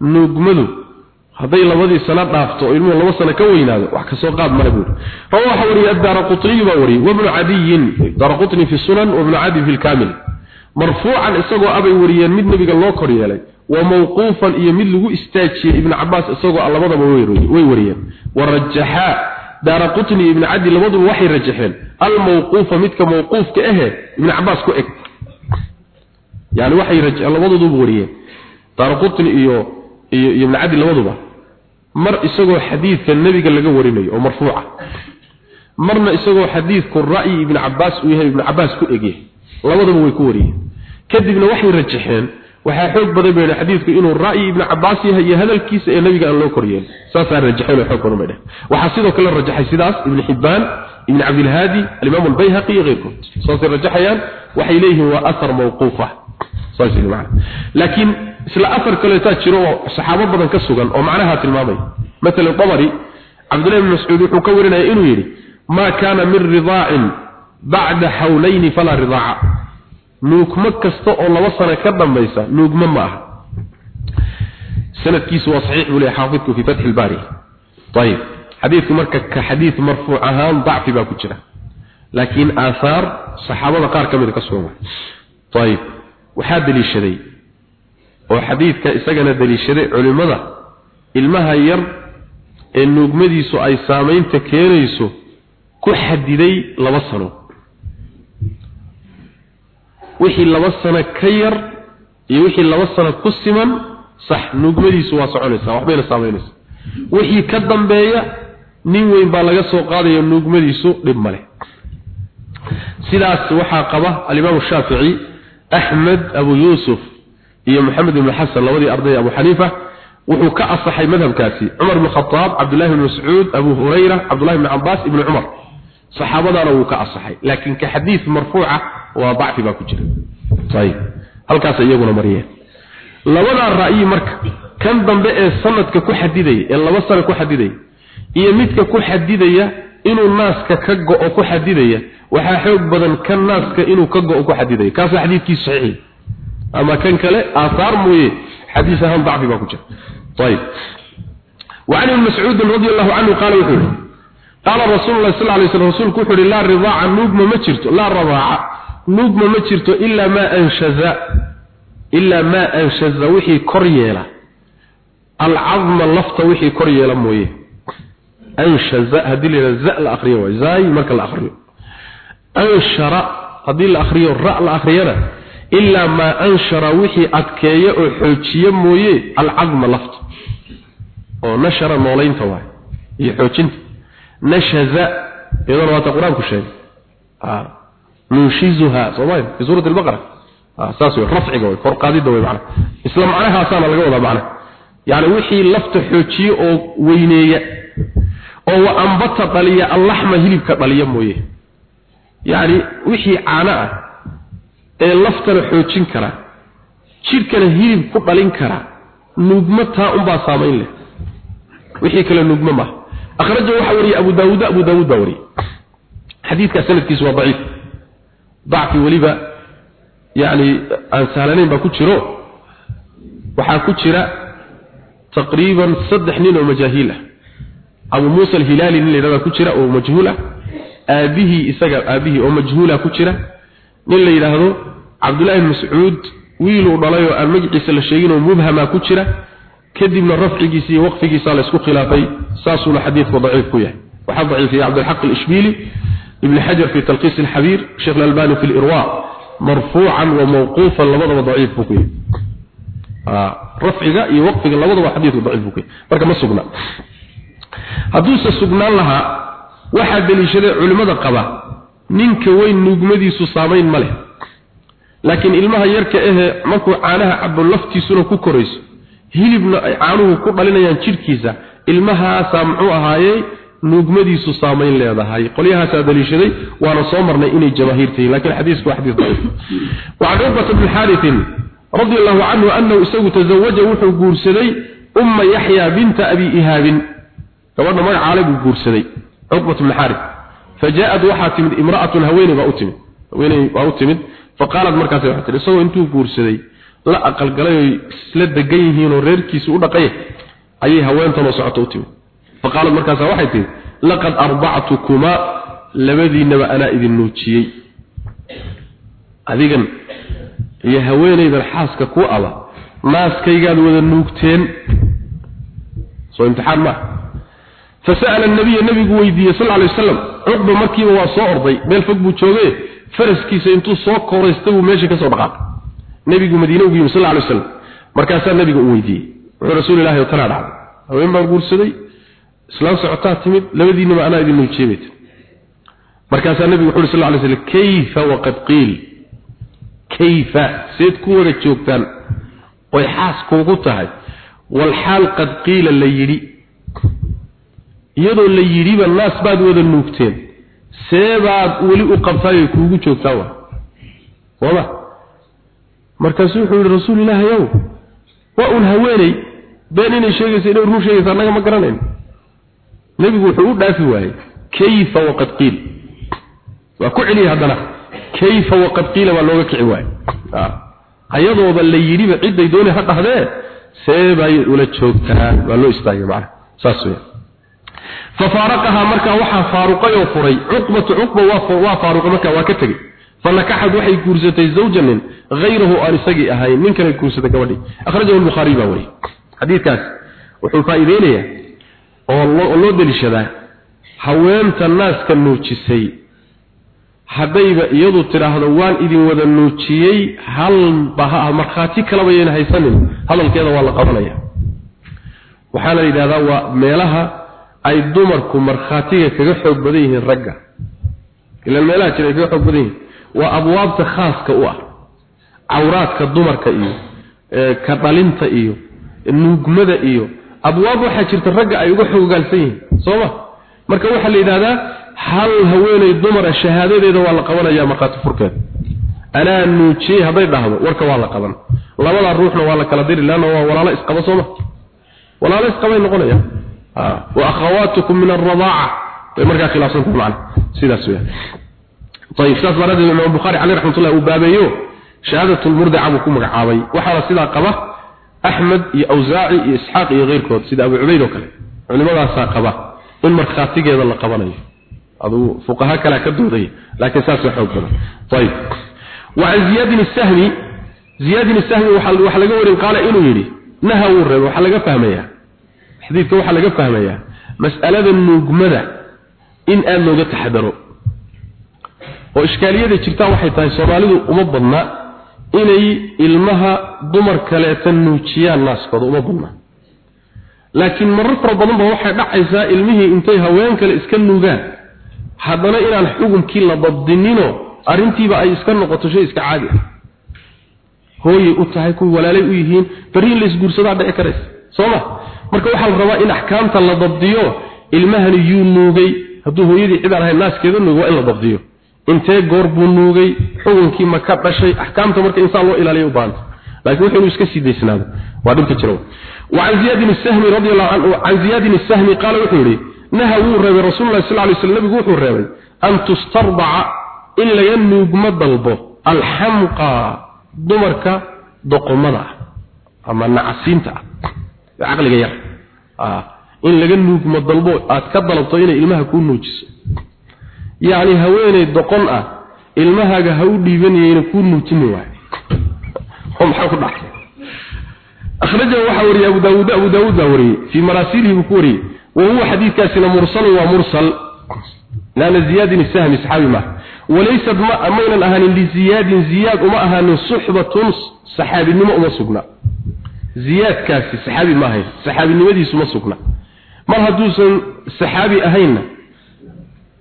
nugmadu hadday labadii sana dhaafto oo ilmuhu laba sano ka weynaado wax ka soo qaad mara buur rawaha wariya ad-darqutni wa wari wa ibn adiy darqutni fi sunan wa ibn adi fi al-kamil marfuucan isagoo abay wariyeen mid nabiga loo kor yeelay wa mawquufan iyo mid lagu istaajiyay ibn Abbas isagoo labadaba way wariyeen. Warajaha darqutni ibn adi labaduba waxay rajaxeen al-mawquufa midka mawquufka ah ibn Abbas ku eg. Yani waxay labaduba wariyeen. Darqutni iyo iyo ibn adi labaduba mar isagoo xadiidka nebiga laga warinayo oo marfuuca. Marna isagoo xadiidku ra'yi ibn cabbaas uu yahay ibn cabbaas ku egyahay labadaba way ku wariyeen. Kadibna waxay rajaxeen waxaa xoog badan bay xadiidku inuu ra'yi ibn cabbaas yahay iyo hadalkiisa ee nabiga aan loo koriyeen saasaa rajaxeen xoog badan bay waxaa sidoo kale rajaxay sidaas ibn xibbaan ibn cabdilhaadi alimaam albayhaqi iyo keyrkood saasay rajaxayaan waxay leeyihiin waa athar mawquufa. Saasay macna laakiin isla athar kaleetaa jiro oo saxaabo badan ka sugan oo macnaha tilmaamay مثلا طبري عبد الله بن مسعود wuxuu ka warinaya inuu yiri ma kana min ridaa'in ba'da hawlayn fala ridaa'a nuugma kasta oo laba sano ka dambaysa nuugma ma aha sanadkiisu waa saxiix wali xaafidku fi fath al-bari طيب xadiidku marka ka xadiid marfuuc ahaan dacfi baa ku jira laakiin aahaar saxaabada qaar ka mid ka soo waray طيب waxaa daliishaday oo xadiidka isagana daliishaday culimada ilmaha yar ee nuugmadiisu ay saamaynta keenayso ku xadiday laba sano. Wixii laba sano ka yar iyo wixii laba sano ku siman sax nuugmadiisu waa soconaysaa waxbayna saamaynaysaa. Wixii ka dambeeya nin weyn baa laga soo qaadaya nuugmadiisu dhib male sidaas waxaa qaba alimaamu shaafici axmed abu yuusuf iyo maxamed ibnu xasan labadii arday abu xaniifa wuxuu ka asaxay madhabkaasi. Cumar ibn khataab cabdullahi ibn mascuud abu hurayra cabdullahi ibn cabbaas ibn cumar. Saxaabadaana wuu ka asaxay laakiin ka xadiis marfuuca waa dacfi baa ku jira. Ayib halkaas iyaguna mariyeen. Labadaa ra'yi marka kan dambe ee sanadka ku xadidaya ee laba sano ku xadidaya iyo midka ku xadidaya inuu naaska ka go-o ku xadidaya waxaa xoog badan kan naaska inuu ka go-o ku xadidaya. Kaasa xadiidkiisu saxiix ama kan kale aahaar mooye xadiis ahaan dacfi baa ku jira ayib وعن ابن مسعود رضي الله عنه قال وحده قال رسول الله صلى الله عليه وسلم رسولك وحده لا رضاعة نوجم ما جرت لا رضاعة نوجم ما جرت إلا ما أنشز إلا ما أنشز وحي كريلا العظم اللفت وحي كريلا مويه أنشز هذه لنا الزاء الأخرية زاي مرك الأخرية أنشر هذه الأخرية الراء الأخرية ilaa maa anshara wixii adkeeya oo xoojiye mooye alcadma lafta oo nashara noolaynta waay iyo xoojinta. Nashaza iyadana waata qur'aanku sheegay. Ah, Nunshizuha soomaya fi suurati lbaqara ah, saas wey rafciga wey korqaadidda wey macnaha isla macnahaasaana laga wadaa macnaha yacni wixii lafta xoojiye oo weyneeya oo wa ambata dhaliya allaxma hilibka dhaliya mooye. Yacni wixii caano ah ee laftana xoojin kara jirkana hilib ku dhalin kara nugma taa un baa saamayn leh. Wixii kale nugma ma akhraja waxa wariye abu daawud abu daawud baa wariye xadiidka sanadkiisu waa daciif. Dacfi weliba yani aan sahlanayn baa ku jiro. Waxaa ku jira taqriiban saddex nin oo majaahiil ah. Abu muusa alhilaali nin la yidhahdaa ku jira oo majhuul ah. Aabihii isaga aabihii oo majhuula ku jira nin la yidhaahdo cabdullaahi bn mascuud wiiluu dhalay oo aan magaciisa la sheegin oo mubhama ku jira kadibna rafcigiisa iyo waqfigiisa la isku khilaafay saasuuna xadiidku daciif ku yahay. Waxaa daciifiyey cabdilxaq alishbiili ibn xajar fi talqiis alxabiir sheekh alalbani fi lirwa marfuucan wa mawquufan labadaba daciif ku yahay. Rafciga iyo waqfiga labadaba xadiidku daciif ku yahay. Marka ma sugna. Hadduuse sugnaan lahaa waxaa deliishaday culimmada qaba ninka weyn nuugmadiisu saamayn ma leh. Laakiin ilmaha yarka ahe markuu caanaha cabo laftiisuna ku korayso hilibna ay caanuhu ku dhalinayaan jidhkiisa ilmahaasaa muxuu ahaayey nuugmadiisu saamayn leedahay. Qolyahaasaa daliishaday waana soo marnay inay jamaahiirtahiin lakiin xadiisku waa xadiis wacan cuqbata bni xaaritin radia allahu canhu annahu isagu tazawaja wuxuu guursaday umma yaxya binta abi ihaabin. Gabadha magacaale buu guursaday cuqbat bni xaarit فجاءت waxaa timid imra'atun haweeney baa u timid haweeney baa u timid faqaalat markaas waxay tiri isagoo intuu guursaday la aqal galay oo isla degan yihiin oo reerkiisu u dhaqay ayay haweentan oo socoto u timid faqaalat markaas waxay tiri laqad arba'tukuma labadiinaba ana idin nuujiyey adigan iyo haweeneydan xaaska ku aba naaskaygaad wada nuugteen soo imtixaan ma فسأل النبي النبي ويديه صلى الله عليه cuqba markiiba waa soo orday meel fog buu jooge faraskiisa intuu soo koreystay buu meesha ka soo dhaqaaqay nabigu madiina ugu yimid sallallahu alayhi wasallam. Markaasaa nabiga u weydiiyey. Wuxuu rasuul rasuulilaahi tanaa dhacday. Haween baan guursaday islaam socotaa timid labadiinaba anaa idin nuujeebet markaasaa nebigu wuxuu sallallahu alayhi wasallam kayfa waqad qiil? Kayfa? Sid ku wada joogtaan? Oy xaas kuugu tahay. Wal xaal qad qiila la yiri iyadoo la yidhiba naas baad wada nuugteen seebaad weli u qabtaayay kuugu joogtaa wa? Sooma markaasuu wuxuu yihi rasuul ilaahi ow waa un haweeney been inay sheegaysa inay run sheegaysa annaga ma garanayn. Nebigu wuxuu u dhaafi waayey kayfa waqad qiil waa ku celiyay haddana kayfa waqad qiila? Baa looga kici waayey. Ayadooba la yidhiba cidday doonay ha dhahdee see bay ula joogtaan waa loo istaagay macna saas weeyaan fafaaraqaha marka waxa faaruqay oo furay uqbatu uqba waa faaruqay marka waa ka tagay falakaxad waxay guursatay zawjan ghayruhu aan isagi ahayn nin kale guursatay gabadhi akhrajahu al-bukhari baa wari wuxuu faa'iideynaya oo loo dalishadaa haweenta naaska nuujisay haddayba iyadu tidhaahdo waan idin wada nuujiyey halba ha markhaati kalaba yayna haysanin hadalkeeda waa la qabanaya waxaa la yidhahdaa waa meelaha ay dumarku markhaatiga kaga xoog badan yihiin ragga. Ilaan meelaha jira ay kaga xoog badan yihiin. Waa abwaabta khaaska u ah. Cawraadka dumarka iyo ka dhalinta iyo nuugmada iyo. Abwaab waxaa jirta ragga ay uga xoogaalsan yihiin. Soo ma? Marka waxaa la yidhahdaa hal haweeney dumara shahaadadeeda waa la qabanaya markhaati furkeeda anaa nuujiyey hadday dhahdo warka waa la qaban. Labada ruuxna waa la kala diri laanna waa walaalo isqaba sooma walaalo isqabay noqonaya wa akhawaatukum min alradaaca way markaa khilaafsanta macna sidaas weeyaan طيب ساس مراد الإمام البخاري عليه رحمة الله وبابيو شهادة المرضع أبو كم عابي وحال سيدا قبه أحمد يا أوزاعي يا إسحاق يا غير كود سيدا أبو عبيد وكله علماء ساقبه المرخاتي هذا اللي قبله هذا فقهاء كلا كدودي لكن ساس حكمه طيب وعن زياد السهمي زياد السهمي وحل وحل جور قال إنه يري نهى ور وحل جا xadiidka waxaa laga fahmayaa mas'alada nuugmada in aada looga taxadaro. Oo ishkaaliyada jirtaa waxay tahay soomaalidu uma badna inay ilmaha dumar kaleeta nuujiyaan naaskooda uma badna. Laakiin marar fara badan ba waxay dhacaysaa ilmihii intay haween kale iska nuugaan. Haddana inaan xukunkii la dabdinino arrintiiba ay iska noqoto shay iska caadi ah. Hooyay u tahay kuwa walaalay u yihiin barri in laisguursadaa dhici karays soo ma? marka waxaa la rabaa in axkaamta la dabdiyo ilmahani yuu nuugay hadduu hooyadii cid aan ahayn naaskeeda nuugo waa in la dabdiyo intee goor buu nuugay xukunkii ma ka dhashay axkaamta marka insaan loo ilaaliyo u baahanta laakiin wuxuu inuu iska sii daysnaado waa dhibka jira وعن زياد السهمي رضي الله عنه عن زياد السهمي قال وحوري نهى ربي رسول الله صلى الله عليه وسلم يقول ربي أن تسترضع إلا ينوج مدلبه الحمقى دمرك دقمضة أما caqliga yar. Ah, in laga nuugmo dalbo aad ka dalabto inay ilmaha ku nuujiso. Yacni haweenay doqon ah ilmahaaga ha u dhiibanayeyna kuu nuujini waay maxaa ku dhacay akhrajahu waxaa wariyey abu daawuud abu daawuud baa wariyey fii maraasilihi buu ku wariyey wahuwa xadiidkaasina mursalun waa mursal. Laana ziyaadin isahmi saxaabi maaha. Walaysat ma maynan ahaanin liziyaadin ziyaad uma ahaanin suxbatun saxaabinimo uma sugna ziyaadkaasi saxaabi ma ahayn. Saxaabinimadiisu ma sugna. Mar hadduusan saxaabi ahaynna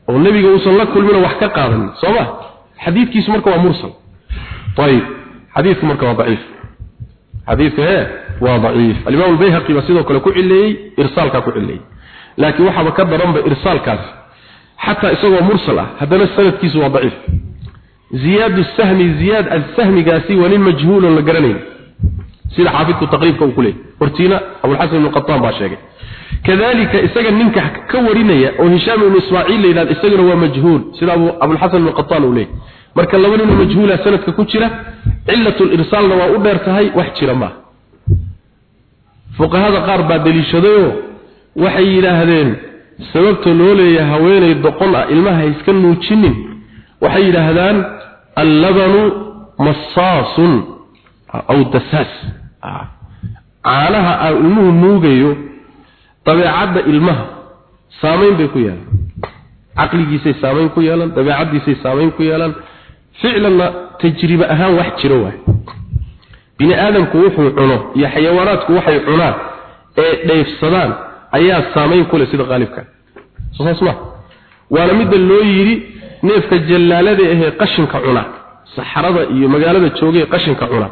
oo nebiga uusan la kulmina wax ka qaadanin soo ma? Xadiidkiisu marka waa mursal. Ayib. Xadiidku marka waa daciif. Xadiidku hee waa daciif. Alimaam albayhaqi baa sidoo kale ku cileeyey irsaalkaa ku cileeyey laakiin waxaaba ka daranba irsaalkaasi. Xataa isagoo mursal ah haddana sanadkiisu waa daciif. Ziyaadu sahmi ziyaad asahmigaasi waa nin majhuulon la garanayn sida xaafidku taqriibka uu ku leeyahay. Hortiina abul hasan ibn baa sheegay. Kadalika isaga ninka ka warinaya oo hishaam ibn ismaaciil leeyahay isagana waa majhuul sida abul hasan ibn qattan uu leeyahay. Marka laba nin majhuula ah sanadka ku jira cillatul irsalna waa u dheer tahay wax jira ma fuqahada qaar baa daliishadayo waxay yidhaahdeen sababta loo leeyahay haweenay doqon ah ilmaha iska nuujinin. Waxay yiraahdaan allabanu massaasun aw dasaas caanaha aa ilmuhu nuugayo dabeecadda ilmaha saamayn bay ku yeelan caqligiisay saamayn ku yeelan dabeecaddiisay saamayn ku yeelan ficlanna tajribe ahaan wax jiro waay. Bini aadamku wuxuu cuno iyo xayawaanaadku waxay cunaan ee dheefsadaan ayaa saamayn ku leh sida qaalibka. Saas ma. Waana midda loo yidhi neefka jallaalada ahee qashinka cuna. Saxarada iyo magaalada joogay qashinka cuna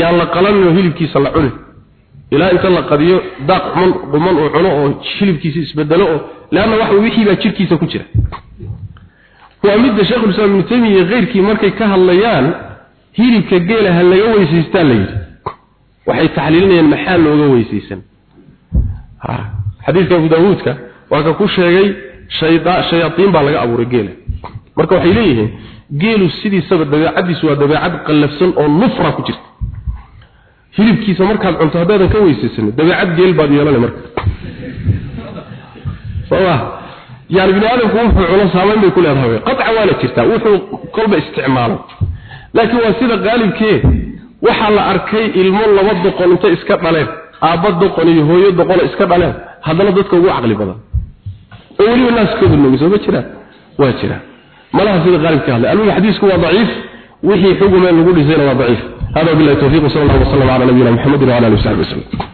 yaan la qalanino hilibkiisa la cunin ilaa inta la qadiyo daaq quman quman uu cuno oo hilibkiisa isbedelo oo laana waxa wixii baa jirkiisa ku jira. Waa midda sheekhu islaam ibnu taymiya keyrkii markay ka hadlayaan hilibka geela ha laga weysaystaan la yidhi. Waxay taxliilinayaan maxaa looga weysaysan. Xadiidka abu daawuudka waa ka ku sheegay shayaaiin baa laga abuuray geela. Marka waxay leeyihiin geelu sidiisaba dabeecadiisu waa dabeecad qallafsan oo nufra ku jirta hilibkiisa markaad cunto haddaadan ka weysaysan dabeecad geel baad yeelanay marka. Soma yani bini aadamku wuxuu cuno saamayn bay ku leedahay. Qaca waana jirtaa wuxuu kolba isticmaalo laakiin waa sida qaalibkee waxaa la arkay ilmo laba doqon inta iska dhaleen aabba doqon iyo hooyo doqona iska dhaleen haddana dadka ugu caqli badan. Oo weliba naaskooda noogi soo ma jiraan? Waa jira malaha sida qaalibka hadlay. Almuhi xadiisku waa daciif wixii xugumeen lagu dhisayna waa daciif. Hada billahi tawfiiq sallallahu alayhi wa sallam ala nabiyina muhammad wa ala alihi wa sahbihi